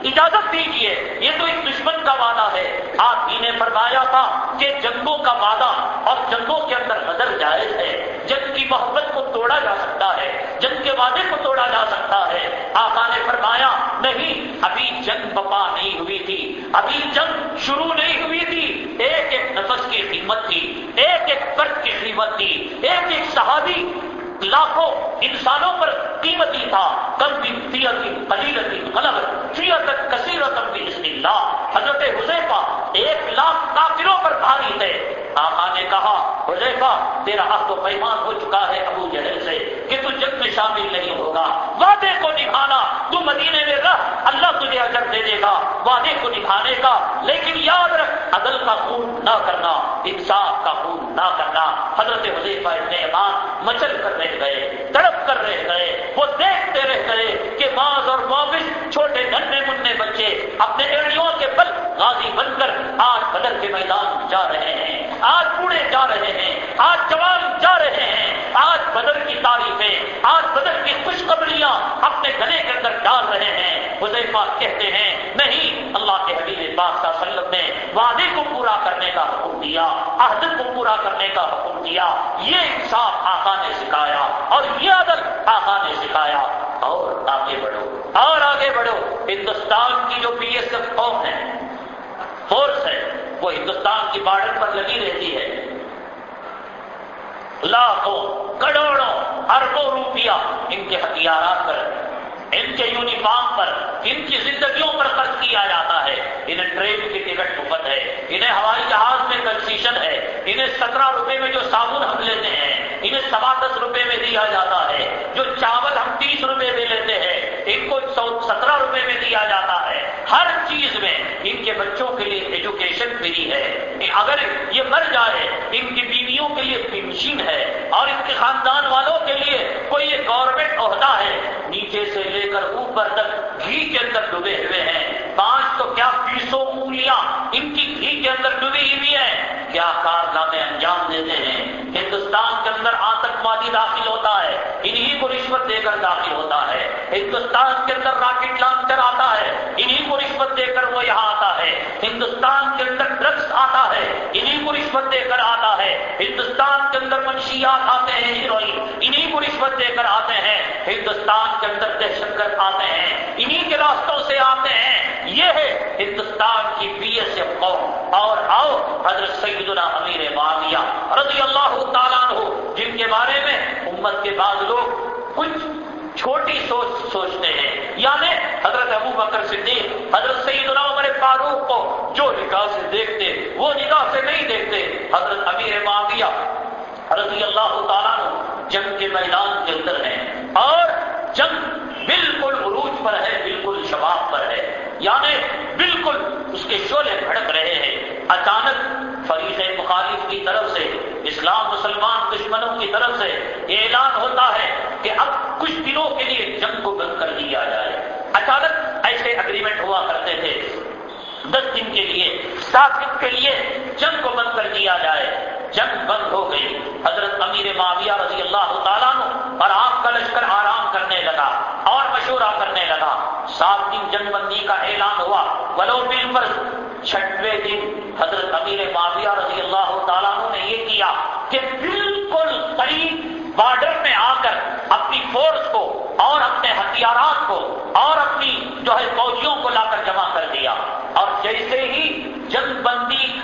اجازت دیجیے یہ تو ایک دشمن کا وعدہ ہے۔ آپ ہی نے فرمایا تھا کہ جنگوں کا وعدہ اور جنگوں کے اندر نظر جائز ہے۔ جنگ کی محبت کو توڑا جا سکتا ہے۔ جنگ کے وعدے کو توڑا جا سکتا ہے۔ آقا نے فرمایا، نہیں، ابھی جنگ بپا نہیں ہوئی تھی۔ ابھی جنگ شروع نہیں ہوئی تھی۔ ایک ایک نفس کی قیمت تھی۔ ایک ایک فرد کی قیمت تھی۔ ایک ایک صحابی لاکھوں انسانوں پر قیمتی تھا۔ کم بھی فیتی قلیلتی غلب، فیت کثیرت بسم اللہ۔ حضرت حذیفہ ایک لاکھ کافروں پر بھاری تھے۔ آقا نے کہا، حذیفہ، تیرا حق تو پیمان ہو چکا ہے ابو جہل سے کہ تو جنگ میں شامل نہیں ہوگا۔ وعدے کو نبھانا، تو مدینے میں رہ، اللہ تجھے اجر دے دے گا۔ وعدے کو نبھانے کا، لیکن یاد رکھ، عدل کا خون نہ کرنا، انصاف کا خون نہ کرنا۔ حضرت حذیفہ ابن ایمان مچل کر رہ گئے، تڑپ کر رہ گئے۔ وہ دیکھتے رہ گئے کہ ماض اور معاوض چھوٹے ننے مننے بچے اپنے ایڑیوں کے بل، غازی بن کر آج بدر کے میدان جا رہے ہیں۔ آج بوڑھے جا رہے ہیں، آج جوان جا رہے ہیں۔ آج بدر کی تعریفیں، آج بدر کی خوشخبریاں اپنے گلے کے اندر ڈال رہے ہیں۔ حذیفہ کہتے ہیں، نہیں، اللہ کے حبیب پاک صلی اللہ وسلم نے وعدے کو پورا کرنے کا حکم دیا، عہد کو پورا کرنے کا حکم دیا۔ یہ انصاف آقا نے سکھایا اور یہ عدل آقا نے سکھایا۔ اور آگے بڑھو، اور آگے بڑھو۔ ہندوستان کی جو پی ایس ایف قوم ہے، فورس ہے وہ ہندوستان کی بارڈر پر لگی رہتی ہے۔ لاکھوں، کروڑوں، اربوں روپیہ ان کے ہتھیارات پر، ان کے یونیفارم پر، ان کی زندگیوں پر خرچ کیا جاتا ہے۔ انہیں ٹرین کی ٹکٹ مفت ہے، انہیں ہوائی جہاز میں کنسیشن ہے، انہیں سترہ روپے میں جو صابن ہم لیتے ہیں، انہیں سوا دس روپے میں دیا جاتا ہے۔ جو چاول ہم تیس روپے میں لیتے ہیں، ان کو سترہ روپے میں دیا جاتا ہے۔ ہر چیز میں ان کے بچوں کے لیے ایجوکیشن فری ہے۔ اگر یہ مر جائے، ان کی بیویوں کے لیے پینشن ہے اور ان کے خاندان والوں کے لیے کوئی یہ گورنمنٹ عہدہ ہے۔ نیچے سے لے کر اوپر تک گھی کے اندر ڈبے ہوئے ہیں۔ پانچ تو کیا فیسوں انگلیاں ان کی گھی کے اندر ڈبی ہوئی ہیں؟ کیا کارنامے انجام دیتے ہیں۔ ہندوستان کے اندر آتنکوادی داخل ہوتا ہے، انہی کو رشوت دے کر داخل ہوتا ہے۔ ہندوستان کے اندر راکٹ لانچر آتا ہے، انہی کو رشوت دے کر وہ یہاں آتا ہے۔ ہندوستان کے اندر ڈرگس آتا ہے، انہی کو رشوت دے کر آتا ہے۔ ہندوستان کے اندر منشیات آتے ہیں، ہیروئن، انہی کو رشوت دے کر آتے ہیں۔ ہندوستان کے اندر دہشت گرد آتے ہیں، انہی کے راستوں سے آتے ہیں۔ یہ ہے ہندوستان کی پی ایس ایف قوم۔ اور آؤ، حضرت سیدنا امیر معاویہ رضی اللہ تعالیٰ ہو جن کے بارے میں امت کے بعد لوگ کچھ چھوٹی سوچ سوچتے ہیں۔ یعنی حضرت ابو بکر صدیق، حضرت سیدنا عمر فاروق کو جو نگاہ سے دیکھتے، وہ نگاہ سے نہیں دیکھتے۔ حضرت امیر معاویہ رضی اللہ تعالیٰ جنگ کے میدان کے اندر ہیں۔ اور جنگ بالکل عروج پر ہے، بالکل شباب پر ہے۔ یعنی بالکل اس کے شعلے بھڑک رہے ہیں۔ اچانک فریق مخالف کی طرف سے، اسلام مسلمان دشمنوں کی طرف سے یہ اعلان ہوتا ہے کہ اب کچھ دنوں کے لیے جنگ کو بند کر دیا جائے۔ اچانک ایسے اگریمنٹ ہوا کرتے تھے۔ دس دن کے لیے، سات دن کے لیے جنگ کو بند کر دیا جائے۔ جنگ بند ہو گئی۔ حضرت امیر معاویہ رضی اللہ تعالیٰ اور آپ کا لشکر آرام کرنے لگا، اور مشورہ کرنے لگا۔ سات دن جنگ بندی کا اعلان ہوا۔ ولو بل پر چھٹویں دن حضرت امیر معاویہ رضی اللہ تعالیٰ نے یہ کیا کہ بالکل قریب بارڈر میں آ کر اپنی فورس کو اور اپنے ہتھیارات کو اور اپنی جو ہے فوجیوں کو لا کر جمع کر دیا۔ اور جیسے ہی جنگ بندی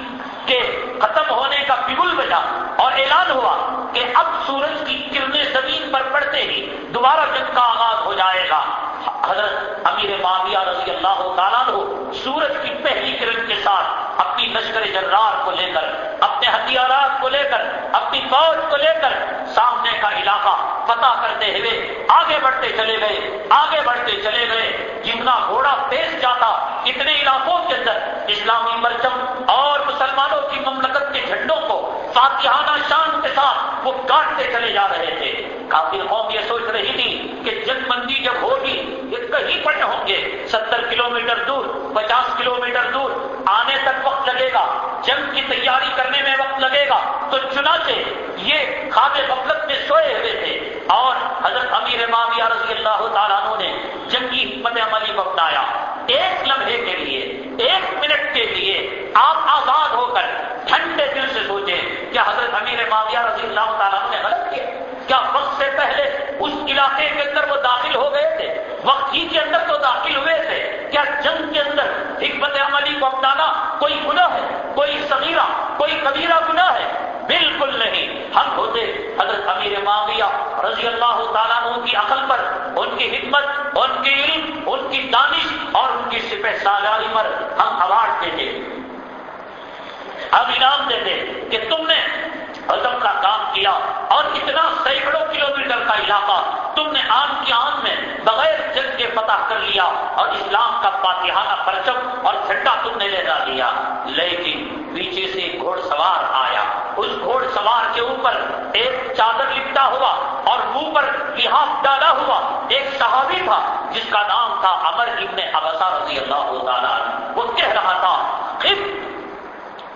کے ختم ہونے کا بگل بجا اور اعلان ہوا کہ اب سورج کی کرنیں زمین پر پڑتے ہی دوبارہ جنگ کا آغاز ہو جائے گا۔ حضرت امیر معاویہ رضی اللہ تعالیٰ ہو سورج کی پہلی کرن کے ساتھ اپنی لشکر جرار کو لے کر، اپنے ہتھیارات کو لے کر، اپنی فوج کو لے کر سامنے کا علاقہ فتح کرتے ہوئے آگے بڑھتے چلے گئے، آگے بڑھتے چلے گئے۔ جتنا گھوڑا تیز جاتا اتنے علاقوں کے اندر اسلامی مرچم اور مسلمانوں کی مملکت کے جھنڈوں کو فاتحانہ شان کے ساتھ وہ کاٹتے چلے جا رہے تھے۔ کافی قوم یہ سوچ رہی تھی کہ جنگ بندی جب ہوگی، یہ کہیں پر ہوں گے۔ ستر کلو میٹر دور، پچاس کلو میٹر دور، آنے تک وقت لگے گا۔ جنگ کی تیاری کرنے میں وقت لگے گا۔ تو چنانچہ یہ خواب غفلت میں سوئے ہوئے تھے۔ اور حضرت امیر معاویہ رضی اللہ تعالیٰ نے جنگی حکمت عملی کو اپنایا۔ ایک لمحے کے لیے، ایک منٹ کے لیے آپ آزاد ہو کر ٹھنڈے دل سے سوچیں کیا حضرت امیر معاویہ رضی اللہ تعالیٰ نے غلط کیا۔ کیا وقت سے پہلے اس علاقے کے اندر وہ داخل ہو گئے تھے؟ وقت ہی کے اندر تو داخل ہوئے تھے۔ کیا جنگ کے اندر حکمت عملی کو اپنانا کوئی گناہ ہے؟ کوئی صغیرہ، کوئی کبیرہ گناہ ہے؟ بالکل نہیں۔ ہم ہوتے حضرت امیر معاویہ رضی اللہ تعالیٰ عنہ کی عقل پر، ان کی حکمت، ان کی علم، ان کی دانش اور ان کی سپہ سالاری پر ہم اوارڈ دیتے۔ اب انعام دیتے کہ تم نے ہزم کا کام کیا اور اتنا سینکڑوں کلومیٹر کا علاقہ تم نے آن کی آن میں بغیر جنگ کے فتح کر لیا اور اسلام کا فاتحانہ پرچم اور جھنڈا تم نے لے لیا لیکن پیچھے سے ایک گھوڑ سوار آیا۔ اس گھوڑ سوار کے اوپر ایک چادر لپٹا ہوا اور منہ پر لحاظ ڈالا ہوا ایک صحابی تھا، جس کا نام تھا امر ابن ابسا رضی اللہ تعالیٰ وہ کہہ رہا تھا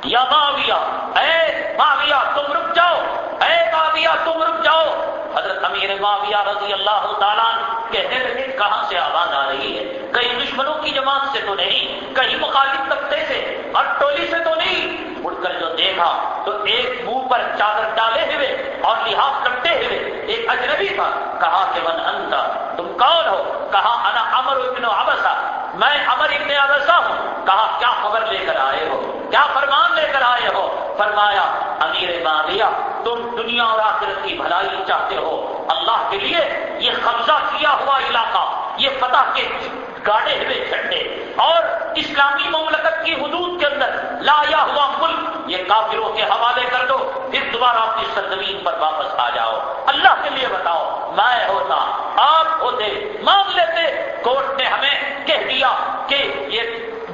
یا معاویہ، اے معاویہ، تم رک جاؤ۔ اے معاویہ، تم رک جاؤ۔ حضرت امیر معاویہ رضی اللہ تعالیٰ کہنے لگے کہاں سے آواز آ رہی ہے؟ کہیں دشمنوں کی جماعت سے تو نہیں، کہیں مخالف طبقے سے اور ٹولی سے تو نہیں۔ اڑ کر جو دیکھا تو ایک منہ پر چادر ڈالے ہوئے اور لحاظ لپٹے ہوئے۔ ایک اجنبی تھا، کہا کہ من انت، تم کون ہو؟ کہا، انا امر ابن ابسا میں امر ابن ابسا ہوں۔ کہا، کیا خبر لے کر آئے ہو؟ کیا فرمان لے کر آئے ہو۔ فرمایا، امیر معاویہ تم دنیا اور آخرت کی بھلائی چاہتے ہو۔ اللہ کے لیے یہ قبضہ کیا ہوا علاقہ، یہ فتح کے گاڑے ہوئے جھنڈے۔ اور اسلامی مملکت کی حدود کے اندر لایا ہوا ملک، یہ کافروں کے حوالے کر دو۔ پھر دوبارہ اپنی سرزمین پر واپس آ جاؤ۔ اللہ کے لیے بتاؤ، میں ہوتا، آپ ہوتے، مان لیتے، کورٹ نے ہمیں کہہ دیا کہ یہ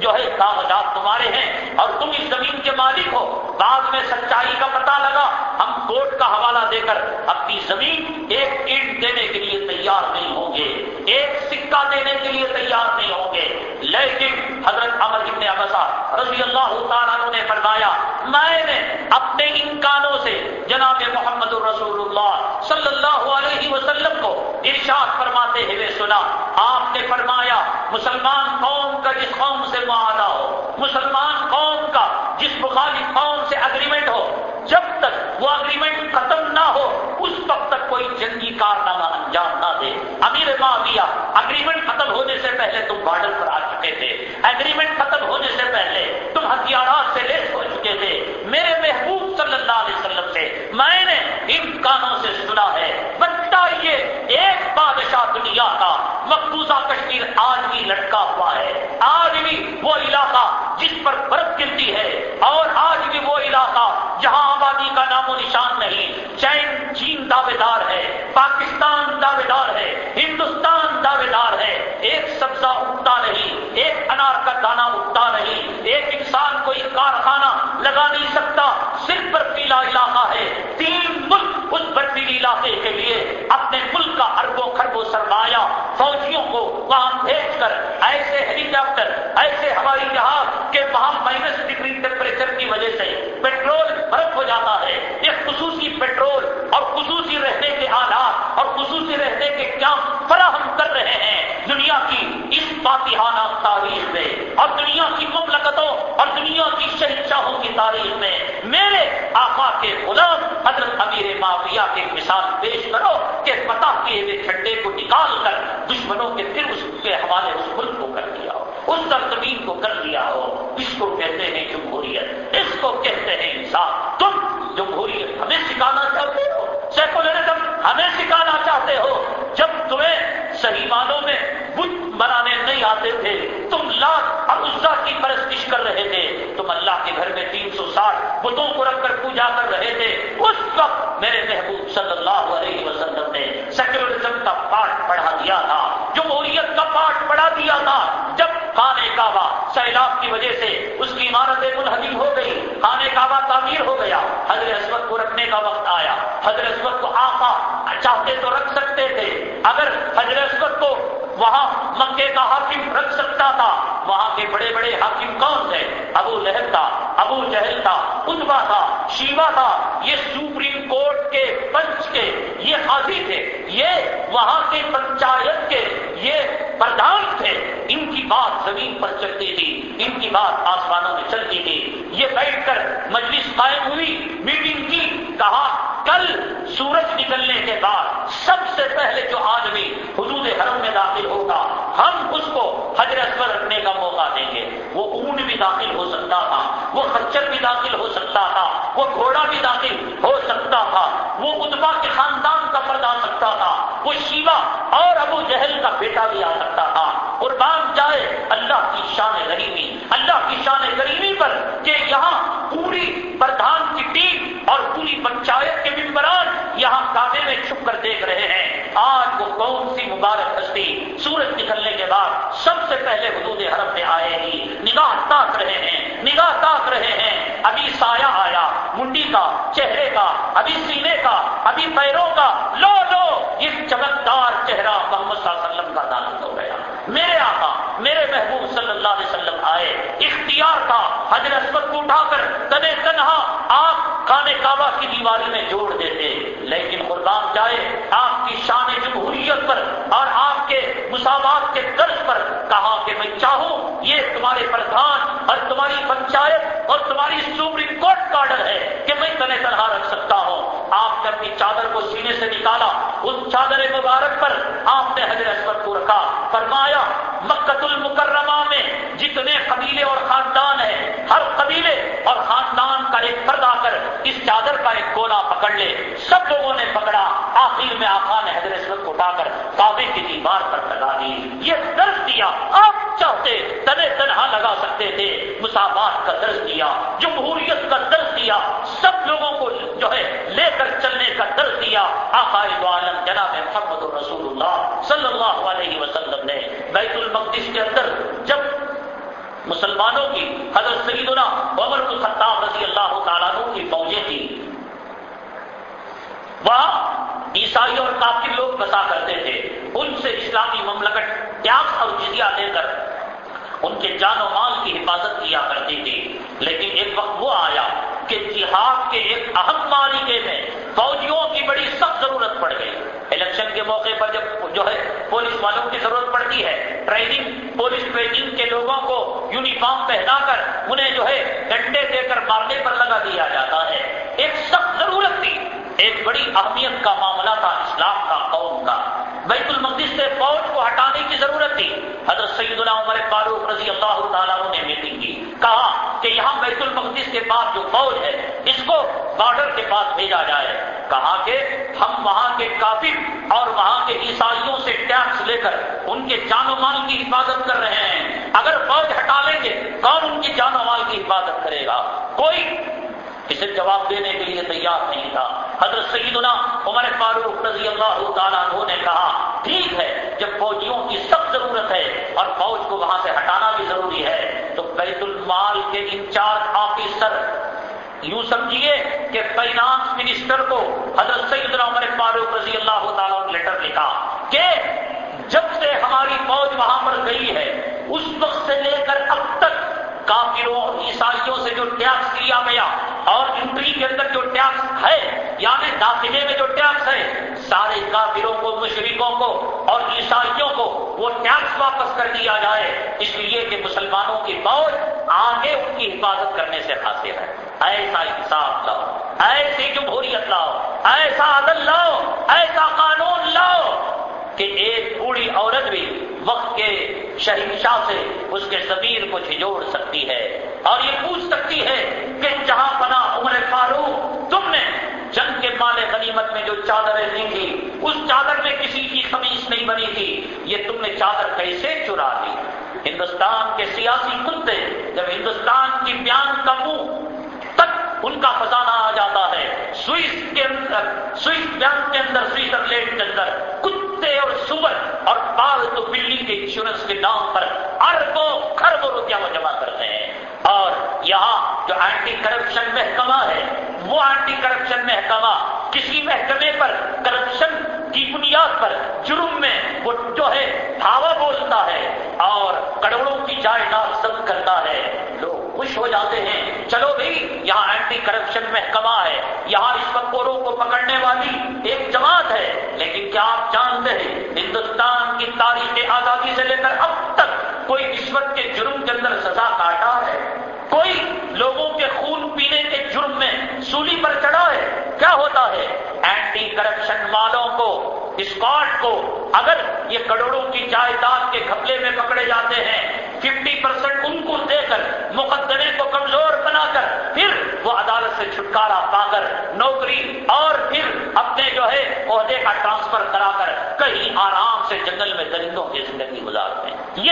جو ہے کاغذات تمہارے ہیں اور تم اس زمین کے مالک ہو۔ بعد میں سچائی کا پتہ لگا۔ ہم کورٹ کا حوالہ دے کر اپنی زمین ایک اینٹ دینے کے لیے تیار نہیں ہوں گے۔ ایک سکہ دینے کے لیے تیار نہیں ہوں گے۔ لیکن حضرت امر ابن ابسا رضی اللہ تعالیٰ نے فرمایا، میں نے اپنے ان کانوں سے جناب محمد الرسول اللہ صلی اللہ علیہ وسلم کو ارشاد فرماتے ہوئے سنا، آپ نے فرمایا، مسلمان قوم کا جس قوم سے معاہدہ ہو، مسلمان قوم کا جس مخالف قوم سے اگریمنٹ ہو، جب تک وہ اگریمنٹ ختم نہ ہو، اس وقت تک کوئی جنگی کارنامہ انجام نہ دے امیر معاویہ اگریمنٹ ختم ہونے سے پہلے تم بارڈر پر آ چکے تھے۔ اگریمنٹ ختم ہونے سے پہلے تم ہتھیارات سے لیس ہو چکے تھے۔ میرے محبوب صلی اللہ علیہ وسلم سے میں نے ان کانوں سے سنا ہے۔ بتائیے، ایک بادشاہ دنیا کا مقبوضہ کشمیر آج بھی لٹکا ہوا ہے۔ آج بھی وہ علاقہ جس پر برف گرتی ہے اور آج بھی وہ علاقہ جہاں آبادی کا نام و نشان نہیں، چین چین دعوے دار ہے، پاکستان دعوے دار ہے، ہندوستان دعوے دار ہے، ایک سبزہ اگتا نہیں، ایک انار کا دانا اگتا نہیں، ایک انسان کوئی کارخانہ لگا نہیں سکتا، صرف برفیلا علاقہ ہے، تین ملک اس برفیلی علاقے کے لیے اپنے ملک کا اربوں خربوں سرمایہ فوجیوں کو وہاں بھیج کر ایسے ہیلی کاپٹر ایسے ہوائی جہاز کے وہاں مائنس ڈگری ٹیمپریچر کی وجہ سے پیٹرول برف ہو جاتا ہے۔ ایک خصوصی پیٹرول اور خصوصی رہنے کے آلات اور خصوصی رہنے کے کام فراہم کر رہے ہیں۔ دنیا کی اس فاتحانہ تاریخ میں اور دنیا کی مملکتوں اور دنیا کی شہنشاہوں کی تاریخ میں میرے آقا کے غلام حضرت امیر معاویہ کی مثال پیش کرو کہ پتہ کیے ہوئے جھنڈے کو نکال کر دشمنوں کے پھر اس کے حوالے اس ملک کو کر دیا ہو، اس سرزمین کو کر دیا ہو۔ اس کو کہتے ہیں جمہوریت، اس کو کہتے ہیں انصاف۔ تم جمہوریت، ہمیں سکھانا چاہتے ہو؟ سیکولرزم، ہمیں سکھانا چاہتے ہو؟ جب تمہیں صحیح معنوں میں بت بنانے نہیں آتے تھے، تم لات اور عزا کی پرستش کر رہے تھے، تم اللہ کے گھر میں تین سو ساٹھ بتوں کو رکھ کر پوجا کر رہے تھے، اس وقت میرے محبوب صلی اللہ علیہ وسلم نے سیکولرزم کا پاٹ پڑھا دیا تھا، جمہوریت کا پاٹ پڑھا دیا تھا، جب خانے کعبہ سیلاب کی وجہ سے اس کی عمارتیں منہدم ہو گئی خان کعبہ تعمیر ہو گیا۔ حضرت اسود کو رکھنے کا وقت آیا۔ حضرت اسود کو آقا چاہتے تو رکھ سکتے تھے، اگر حضرت اسود کو وہاں مکے کا حاکم رکھ سکتا تھا۔ وہاں کے بڑے بڑے حاکم کون تھے؟ ابو لہب تھا، ابو جہل تھا اتبا تھا، شیوا تھا۔ یہ سپریم کورٹ کے پنچ کے یہ قاضی تھے۔ یہ وہاں کے پنچایت کے یہ پردھان تھے۔ ان کی بات زمین پر چلتی تھی، ان کی بات آسمانوں میں چلتی تھی۔ یہ بیٹھ کر مجلس قائم ہوئی میٹنگ کی، کہا کل سورج نکلنے کے بعد سب سے پہلے جو آدمی حدود حرم میں داخل ہوگا، ہم اس کو حجر اسور رکھنے کا موقع دیں گے۔ وہ اون بھی داخل ہو سکتا تھا، وہ خچر بھی داخل ہو سکتا تھا، وہ گھوڑا بھی داخل ہو سکتا تھا، وہ ادبا کے خاندان کا پرد آ سکتا تھا، وہ شیوا اور ابو جہل کا بیٹا بھی آ سکتا تھا۔ قربان جائے اللہ کی شان غریبی، اللہ کی شان غریبی پر کہ یہاں پوری پردھان کی ٹیم اور پوری پنچایت کے ممبران یہاں کابے میں چھپ کر دیکھ رہے ہیں۔ آج وہ کون سی مبارک ہستی سورج نکلنے کے بعد سب سے پہلے حدود حرم میں آئے گی۔ نگاہ تاک رہے ہیں، نگاہ تاک رہے ہیں۔ ابھی سایہ آیا، منڈی کا، چہرے کا، ابھی سینے کا، ابھی پیروں کا۔ لو لو، یہ چمکدار چہرہ محمد صلی اللہ علیہ وسلم کا دانت ہو گیا۔ میرے آقا، میرے محبوب صلی اللہ علیہ وسلم آئے، اختیار تھا، حضرت اسمت کو اٹھا کر تنے تنہا آپ کانے کعبہ کی دیواری میں جوڑ دیتے، لیکن قربان جائے آپ کی شان جمہوریت پر اور آپ کے مساوات کے درج پر کہا کہ میں چاہوں، یہ تمہارے پردھان اور تمہاری پنچایت اور تمہاری سپریم کورٹ کا آرڈر ہے کہ میں تنے تنہا رکھ سکتا ہوں۔ آپ نے اپنی چادر کو سینے سے نکالا، اس چادر مبارک پر آپ نے حضرت اسمت کو رکھا۔ فرمایا مکت المکرمہ میں جتنے قبیلے اور خاندان ہیں، ہر قبیلے اور خاندان کا ایک فرد آ کر اس چادر کا ایک گولا پکڑ لے۔ سب لوگوں نے پکڑا۔ آخر میں آقا نے حضرت کو اٹھا کر کعبے کی دیوار پر لگا دی۔ یہ درد دیا۔ آپ چاہتے تنے تنہا لگا سکتے تھے مساوات کا درد دیا، جمہوریت کا درد دیا، سب لوگوں کو جو ہے لے کر چلنے کا درد دیا۔ آقا عالم جناب محمد رسول اللہ صلی اللہ علیہ وسلم نے بیت المقدس کے اندر جب مسلمانوں کی حضرت سیدنا عمر الخطاب رضی اللہ تعالیٰ کی فوجیں تھی وہاں عیسائی اور کافی لوگ بسا کرتے تھے۔ ان سے اسلامی مملکت ٹیکس اور جزیہ دے کر ان کے جان و مال کی حفاظت کیا کرتی تھی لیکن ایک وقت وہ آیا کہ جہاد کے ایک اہم مالکے میں فوجیوں کی بڑی سخت ضرورت پڑ گئی۔ الیکشن کے موقع پر جب جو ہے پولیس والوں کی ضرورت پڑتی ہے، ٹریننگ، پولیس ٹریننگ کے لوگوں کو یونیفارم پہنا کر انہیں جو ہے ڈنڈے دے کر مارنے پر لگا دیا جاتا ہے۔ ایک سخت ضرورت تھی۔ ایک بڑی اہمیت کا معاملہ تھا، اسلام کا، قوم کا۔ بیت المقدس سے فوج کو ہٹانے کی ضرورت تھی۔ حضرت سیدنا عمر فاروق رضی اللہ تعالیٰ نے میٹنگ کی۔ کہا کہ یہاں بیت المقدس کے بعد جو فوج ہے، اس کو بارڈر کے پاس بھیجا جائے۔ کہا کہ ہم وہاں کے کافی اور وہاں کے عیسائیوں سے ٹیکس لے کر ان کے جان و مال کی حفاظت کر رہے ہیں۔ اگر فوج ہٹا لیں گے، کون ان کی جان و مال کی حفاظت کرے گا؟ کوئی اسے جواب دینے کے لیے تیار نہیں تھا۔ حضرت سیدنا عمر فاروق رضی اللہ تعالیٰ نے کہا، ٹھیک ہے، جب فوجیوں کی سخت ضرورت ہے اور فوج کو وہاں سے ہٹانا بھی ضروری ہے، تو بیت المال کے انچارج آفیسر، یوں سمجھیے کہ فائنانس منسٹر کو حضرت سیدنا عمر فاروق رضی اللہ تعالیٰ نے لیٹر لکھا کہ جب سے ہماری فوج وہاں پر گئی ہے، اس وقت سے لے کر اب تک کافروں اور عیسائیوں سے جو ٹیکس لیا گیا اور انٹری کے اندر جو ٹیکس ہے یعنی داخلے میں جو ٹیکس ہے، سارے کافروں کو مشرقوں کو اور عیسائیوں کو وہ ٹیکس واپس کر دیا جائے۔ اس لیے کہ مسلمانوں کی فوج آگے ان کی حفاظت کرنے سے حاصل ہے۔ ایسا انصاف لاؤ، ایسی جمہوریت لاؤ، ایسا عدل لاؤ، ایسا قانون لاؤ۔ کہ ایک بوڑھی عورت بھی وقت کے شہنشاہ سے اس کے ضمیر کو جھجوڑ سکتی ہے اور یہ پوچھ سکتی ہے کہ جہاں بنا عمر فاروق، تم نے جنگ کے مال غنیمت میں جو چادریں لی تھی، اس چادر میں کسی کی خمیش نہیں بنی تھی، یہ تم نے چادر کیسے چرا دی ہندوستان کے سیاسی کتے جب ہندوستان کی بیان کا منہ تک ان کا خزانہ آ جاتا ہے، سوئس کے اندر، سوئس بینک کے اندر سوئٹزرلینڈ کے اندر کتے اور سور اور پالتو بلی کے انشورنس کے نام پر اربوں خربوں روپیہ وہ جمع کرتے ہیں۔ اور یہاں جو اینٹی کرپشن محکمہ ہے، وہ اینٹی کرپشن محکمہ کسی محکمے پر کرپشن کی بنیاد پر جرم میں وہ جو ہے دھاوا بولتا ہے اور کروڑوں کی جائیداد ضبط کرتا ہے۔ لوگ خوش ہو جاتے ہیں۔ چلو بھائی یہاں اینٹی کرپشن محکمہ ہے۔ یہاں رشوت کو پکڑنے والی ایک جماعت ہے۔ لیکن کیا آپ جانتے ہیں، ہندوستان کی تاریخ آزادی سے لے کر اب تک کوئی رشوت کے جرم کے اندر سزا کاٹا ہے؟ کوئی لوگوں کے خون پینے کے جرم میں سولی پر چڑھا ہے، کیا ہوتا ہے؟ اینٹی کرپشن والوں کو، اسکاٹ کو، اگر یہ کروڑوں کی جائیداد کے گھپلے میں پکڑے جاتے ہیں، ففٹی پرسینٹ ان کو دے کر، مقدمے کو کمزور بنا کر، پھر وہ عدالت سے چھٹکارا پا کر، نوکری اور پھر اپنے جو ہے، عہدے کا ٹرانسفر کرا کر، کہیں آرام سے جنگل میں درندوں کی زندگی گزارتے ہیں۔ یہ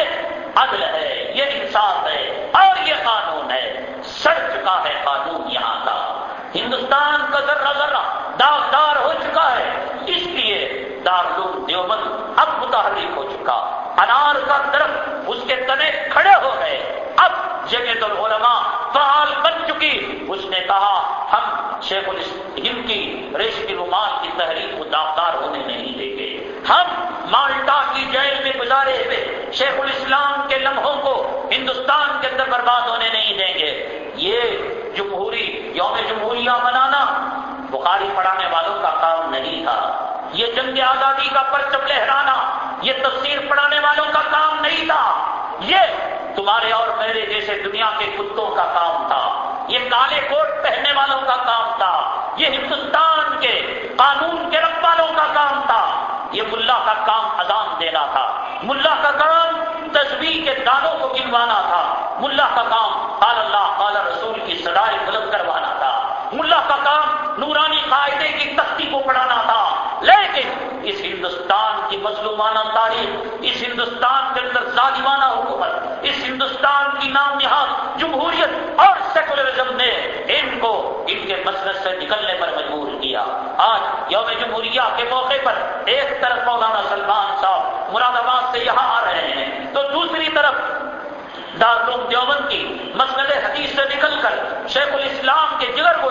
عدل ہے، یہ انصاف ہے اور یہ قانون ہے۔ سڑ چکا ہے قانون یہاں کا۔ ہندوستان کا ذرہ ذرہ داغدار ہو چکا ہے۔ اس لیے دارالعلوم دیوبند اب متحرک ہو چکا۔ انار کا درخت اس کے تنے کھڑے ہو گئے۔ اب جگہ العلماء فعال بن چکی۔ اس نے کہا، ہم شیخ الہند کی ریش کی رومان کی تحریک کو داغدار ہونے نہیں مالٹا کی جیل میں گزارے ہوئے شیخ الاسلام کے لمحوں کو ہندوستان کے اندر برباد ہونے نہیں دیں گے۔ یہ جمہوری، یوم جمہوریہ منانا بخاری پڑھانے والوں کا کام نہیں تھا۔ یہ جنگ آزادی کا پرچم لہرانا، یہ تفسیر پڑھانے والوں کا کام نہیں تھا۔ یہ تمہارے اور میرے جیسے دنیا کے کتوں کا کام تھا۔ یہ کالے کوٹ پہننے والوں کا کام تھا۔ یہ ہندوستان کے قانون کے رکھ والوں کا کام تھا۔ یہ ملا کا کام اذان دینا تھا۔ ملا کا کام تصویر کے دانوں کو گنوانا تھا۔ ملا کا کام قال اللہ، قال رسول کی سدائے بلند کروانا تھا۔ ملا کا کام نورانی قاعدے کی تختی کو پڑھانا تھا۔ لیکن اس ہندوستان کی مظلومانہ تاریخ، اس ہندوستان کے اندر ظالمانہ حکومت، اس ہندوستان کی نام نہاد جمہوریت اور سیکولرزم نے ان کو ان کے مسلط سے نکلنے پر مجبور کیا۔ آج یوم جمہوریہ کے موقع پر ایک طرف مولانا سلمان صاحب مراد آباد سے یہاں آ رہے ہیں، تو دوسری طرف دارالعلوم دیوبند کی مسئلے حدیث سے نکل کر شیخ الاسلام کے جگر کو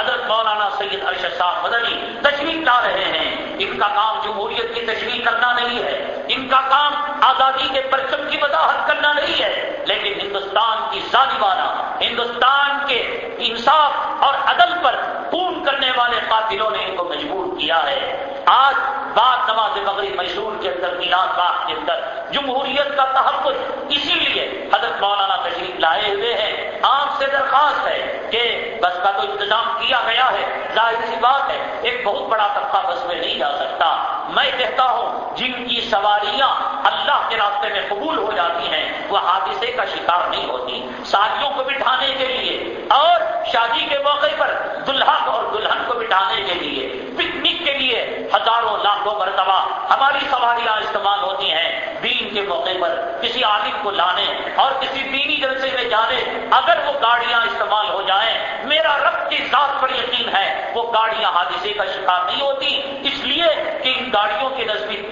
حضرت مولانا سید ارشد صاحب مدنی تشریح لا رہے ہیں۔ ان کا کام جمہوریت کی تشریح کرنا نہیں ہے۔ ان کا کام آزادی کے پرچم کی وضاحت کرنا نہیں ہے۔ لیکن ہندوستان کی ظالمانہ، ہندوستان کے انصاف اور عدل پر خون کرنے والے قاتلوں نے ان کو مجبور کیا ہے۔ آج بات نماز مغرب میسور کے اندر میلاد باغ کے اندر جمہوریت کا تحفظ اسی لیے حضرت مولانا تشریف لائے ہوئے ہیں۔ آپ سے درخواست ہے کہ بس کا تو انتظام کیا گیا ہے۔ ظاہر سی بات ہے، ایک بہت بڑا طبقہ بس میں نہیں جا سکتا۔ میں کہتا ہوں، جن کی سواریاں اللہ کے راستے میں قبول ہو جاتی ہیں، وہ حادثے کا شکار نہیں ہوتی۔ شادیوں کو بٹھانے کے لیے اور شادی کے موقع پر دلہا اور دلہن کو بٹھانے کے لیے، پکنک کے لیے ہزاروں لاکھوں مرتبہ ہماری سواریاں استعمال ہوتی ہیں۔ کے موقع پر کسی عالم کو لانے اور کسی دینی جلسے میں جانے، اگر وہ گاڑیاں استعمال ہو جائیں، میرا رب کی ذات پر یقین ہے، وہ گاڑیاں حادثے کا شکار نہیں ہوتی، اس لیے کہ ان گاڑیوں کی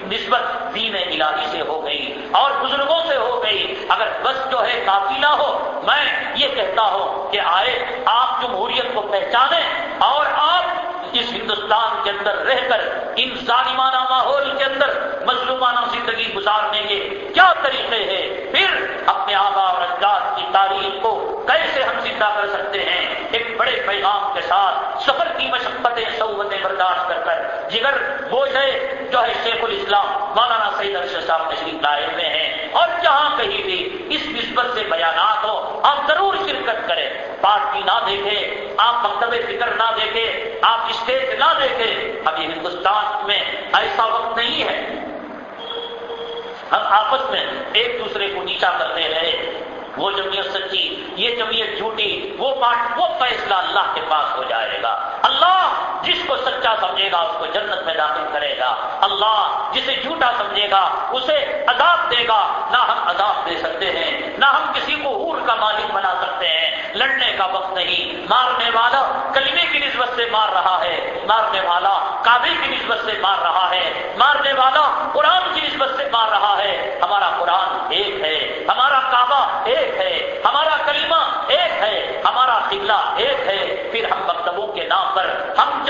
نسبت دین الہی سے ہو گئی اور بزرگوں سے ہو گئی۔ اگر بس جو ہے کافی نہ ہو، میں یہ کہتا ہوں کہ آئے، آپ جمہوریت کو پہچانیں اور آپ اس ہندوستان کے اندر رہ کر، ان ظالمانہ ماحول کے اندر مظلومانہ زندگی گزارنے کے کیا طریقے ہیں؟ پھر اپنے آبا اور اجداد کی تاریخ کو کیسے ہم زندہ کر سکتے ہیں؟ ایک بڑے پیغام کے ساتھ سفر کی مشقتیں سہولتیں برداشت کر کر جگر بوجھے جو ہے شیخ الاسلام مولانا سعید ارشد صاحب تشریف لائے ہوئے ہیں۔ اور جہاں کہیں بھی اس نسبت سے بیانات ہو، آپ ضرور شرکت کریں۔ پارٹی نہ دیکھے آپ مکتب فکر نہ دیکھے آپ اسٹیج نہ دیکھے ابھی ہندوستان میں ایسا وقت نہیں ہے۔ ہم آپس میں ایک دوسرے کو نیچا کرتے رہے۔ وہ جمعیت سچی، یہ جمعیت جھوٹی، وہ پارٹ وہ فیصلہ اللہ کے پاس ہو جائے گا۔ اللہ جس کو سچا سمجھے گا اس کو جنت میں داخل کرے گا۔ اللہ جسے جھوٹا سمجھے گا، اسے عذاب دے گا۔ نہ ہم عذاب دے سکتے ہیں، نہ ہم کسی کو ہور کا مالک بنا سکتے ہیں۔ لڑنے کا وقت نہیں۔ مارنے والا کلمے کی نسبت سے مار رہا ہے۔ مارنے والا کابل کی نسبت سے مار رہا ہے۔ مارنے والا قرآن کی نسبت سے مار رہا ہے۔ ہمارا قرآن ایک ہے، ہمارا کعبہ ایک ہے، ہمارا کلمہ ایک ہے، ہمارا قبلہ ایک ہے۔ پھر ہم مکتبوں کے نام پر ہم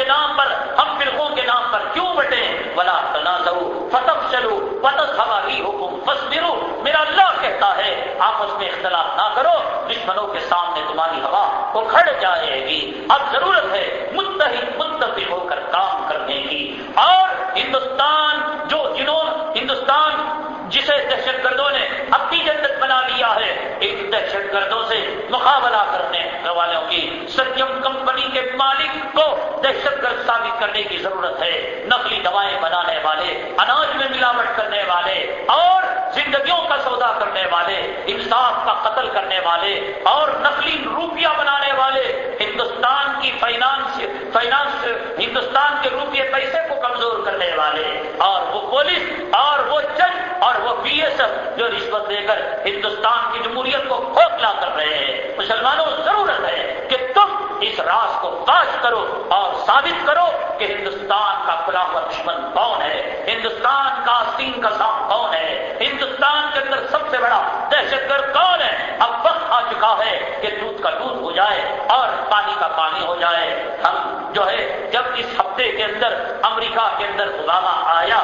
کے نام پر، ہم فرقوں کے نام پر کیوں بٹے بلا تنازع فتح چلو فتح ہماری حکم فس میرا اللہ کہتا ہے، آپس میں اختلاف نہ کرو، دشمنوں کے سامنے تمہاری ہوا وہ کھڑ جائے گی۔ اب ضرورت ہے متحد، متفق ہو کر کام کرنے کی۔ اور ہندوستان، جو جنہوں ہندوستان، جسے دہشت گردوں نے اپنی جنت لیا ہے۔ ان دہشت گردوں سے مقابلہ کرنے والوں کی ستیم کمپنی کے مالک کو دہشت گرد ثابت کرنے کی ضرورت ہے۔ نقلی دوائیں بنانے والے، اناج میں ملاوٹ کرنے والے اور زندگیوں کا سودا کرنے والے، انصاف کا قتل کرنے والے اور نقلی روپیہ بنانے والے۔ ہندوستان کی فائنانس فائنانس ہندوستان کے روپیے پیسے کو کمزور کرنے والے۔ اور وہ پولیس، اور وہ جج، اور وہ پی ایس ایف جو رشوت دے کر ہندوستان کی جمہوریت کو کھوکھلا کر رہے ہیں۔ مسلمانوں ضرورت ہے کہ تم اس راز کو کاش کرو اور ثابت کرو کہ ہندوستان کا کھلا ہوا دشمن کون ہے۔ ہندوستان کا آستین کا سام کون ہے؟ ہندوستان کے اندر سب سے بڑا دہشت گرد کون ہے؟ اب وقت آ چکا ہے کہ دودھ کا دودھ ہو جائے اور پانی کا پانی ہو جائے۔ ہم جو ہے، جب اس ہفتے کے اندر امریکہ کے اندر اوباما آیا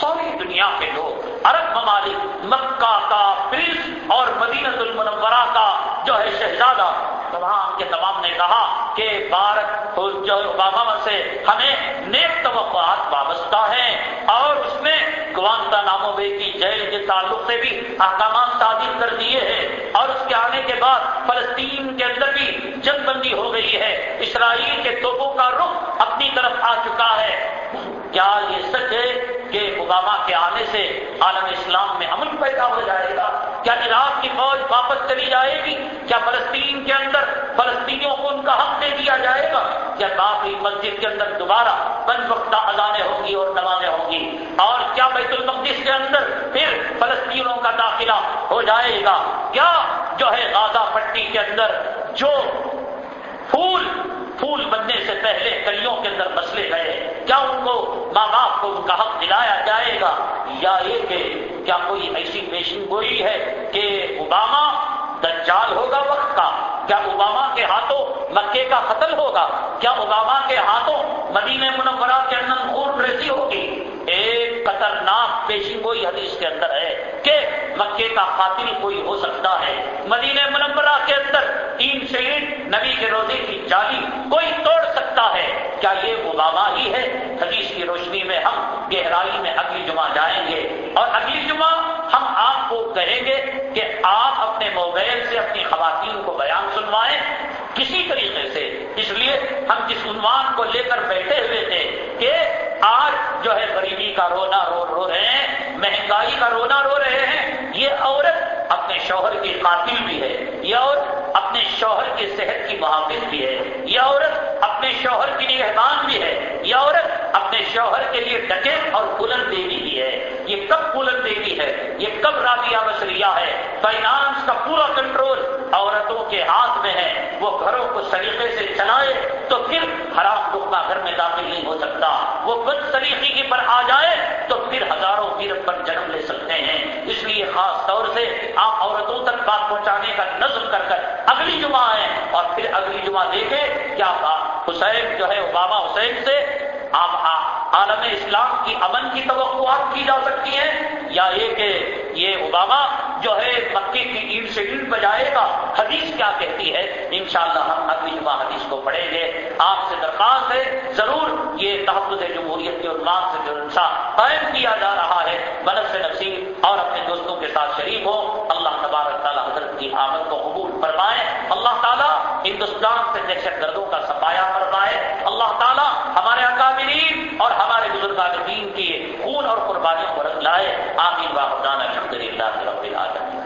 سوری دنیا کے لوگ عرب ممالک، مکہ کا پرنس اور مدینت المنورہ کا جو ہے شہزادہ، تمام کے تمام نے کہا کہ بھارت جو اوباما سے ہمیں نیک توقعات وابستہ ہیں اور اس میں گوانتا نامو بے کی جیل کے تعلق سے بھی احکامات تعدیل کر دیے ہیں اور اس کے آنے کے بعد فلسطین کے اندر بھی جنگ بندی ہو گئی ہے۔ اسرائیل کے توپوں کا رخ اپنی طرف آ چکا ہے۔ کیا یہ سچ ہے کہ اوباما کے آنے سے عالم اسلام میں امن پیدا ہو جائے گا؟ کیا عراق کی فوج واپس چلی جائے گی؟ کیا فلسطین کے اندر فلسطینیوں کو ان کا حق دے دیا جائے گا؟ کیا باقی مسجد کے اندر دوبارہ بند وقتہ اذانیں ہوں گی اور نمازیں ہوں گی؟ اور کیا بیت المقدس کے اندر پھر فلسطینوں کا داخلہ ہو جائے گا؟ کیا جو ہے غازہ پٹی کے اندر جو پھول پھول بننے سے پہلے کلیوں کے اندر مسلے گئے کیا ان کو ماں باپ کو ان کا حق دلایا جائے گا؟ یا یہ کہ کیا کوئی ایسی پیشن گوئی ہے کہ اوباما دجال ہوگا وقت کا؟ کیا اوباما کے ہاتھوں مکے کا قتل ہوگا؟ کیا اوباما کے ہاتھوں مدینہ منورہ کے اندر خون ریسی ہوگی؟ ایک خطرناک پیشن گوئی حدیث کے اندر ہے کہ مکے کا قاتل کوئی ہو سکتا ہے۔ مدینہ منورہ کے اندر تین شہید نبی کے روزے کی جالی کوئی توڑ سکتا ہے۔ کیا یہ اوباما ہی ہے؟ حدیث کی روشنی میں ہم گہرائی میں اگلی جمعہ جائیں گے۔ اور اگلی جمعہ ہم آپ کو کہیں گے کہ آپ اپنے موبائل سے اپنی خواتین کو بیان سنوائیں۔ کسی طریقے سے۔ اس لیے ہم جس عنوان کو لے کر بیٹھے ہوئے تھے کہ آج جو ہے غریبی کا رونا رو رو رہے ہیں، مہنگائی کا رونا رو رہے ہیں یہ عورت اپنے شوہر کی قاتل بھی ہے یہ عورت اپنے شوہر کی صحت کی محافظ بھی ہے یہ عورت اپنے شوہر کی نگہبان بھی ہے یہ عورت اپنے شوہر کے لیے ڈکے اور کلن دیوی بھی ہے۔ یہ کب کلن دیوی ہے؟ یہ کب رابعہ بشریہ ہے؟ فائنانس کا پورا کنٹرول عورتوں کے ہاتھ میں ہے۔ وہ گھروں کو سلیقے سے چلائے تو پھر حرام ٹکڑا گھر میں داخل نہیں ہو سکتا۔ وہ بد سلیقی کی پر آ جائے تو پھر ہزاروں پیر پر جنم لے سکتے ہیں۔ اس لیے خاص طور سے آپ عورتوں تک بات پہنچانے کا نظم کر کر اگلی جمعہ آئے اور پھر اگلی جمعہ دیکھے کیا حسین جو ہے، اوباما حسین سے آپ عالم اسلام کی امن کی توقعات کی جا سکتی ہیں یا یہ کہ یہ اوباما جو ہے مکے کی عید سے عید بجائے گا، حدیث کیا کہتی ہے؟ انشاءاللہ ہم اگلی جمعہ حدیث کو پڑھیں گے۔ آپ سے درخواست ہے، ضرور یہ تحفظ جمہوریت کے عنوان سے جو انصاف قائم کیا جا رہا ہے بنف سے نصیب اور اپنے دوستوں کے ساتھ شریک ہو۔ اللہ تبارک تعالیٰ حضرت کی آمد کو قبول فرمائے، اللہ تعالیٰ ہندوستان سے دہشت گردوں کا سفایا فرمائے۔ اللہ تعالیٰ ہمارے اکابرین اور ہمارے بزرگ دین کی خون اور قربانیوں کو رنگ لائے۔ آمین۔ واحدان الحمد للہ رب العالمین۔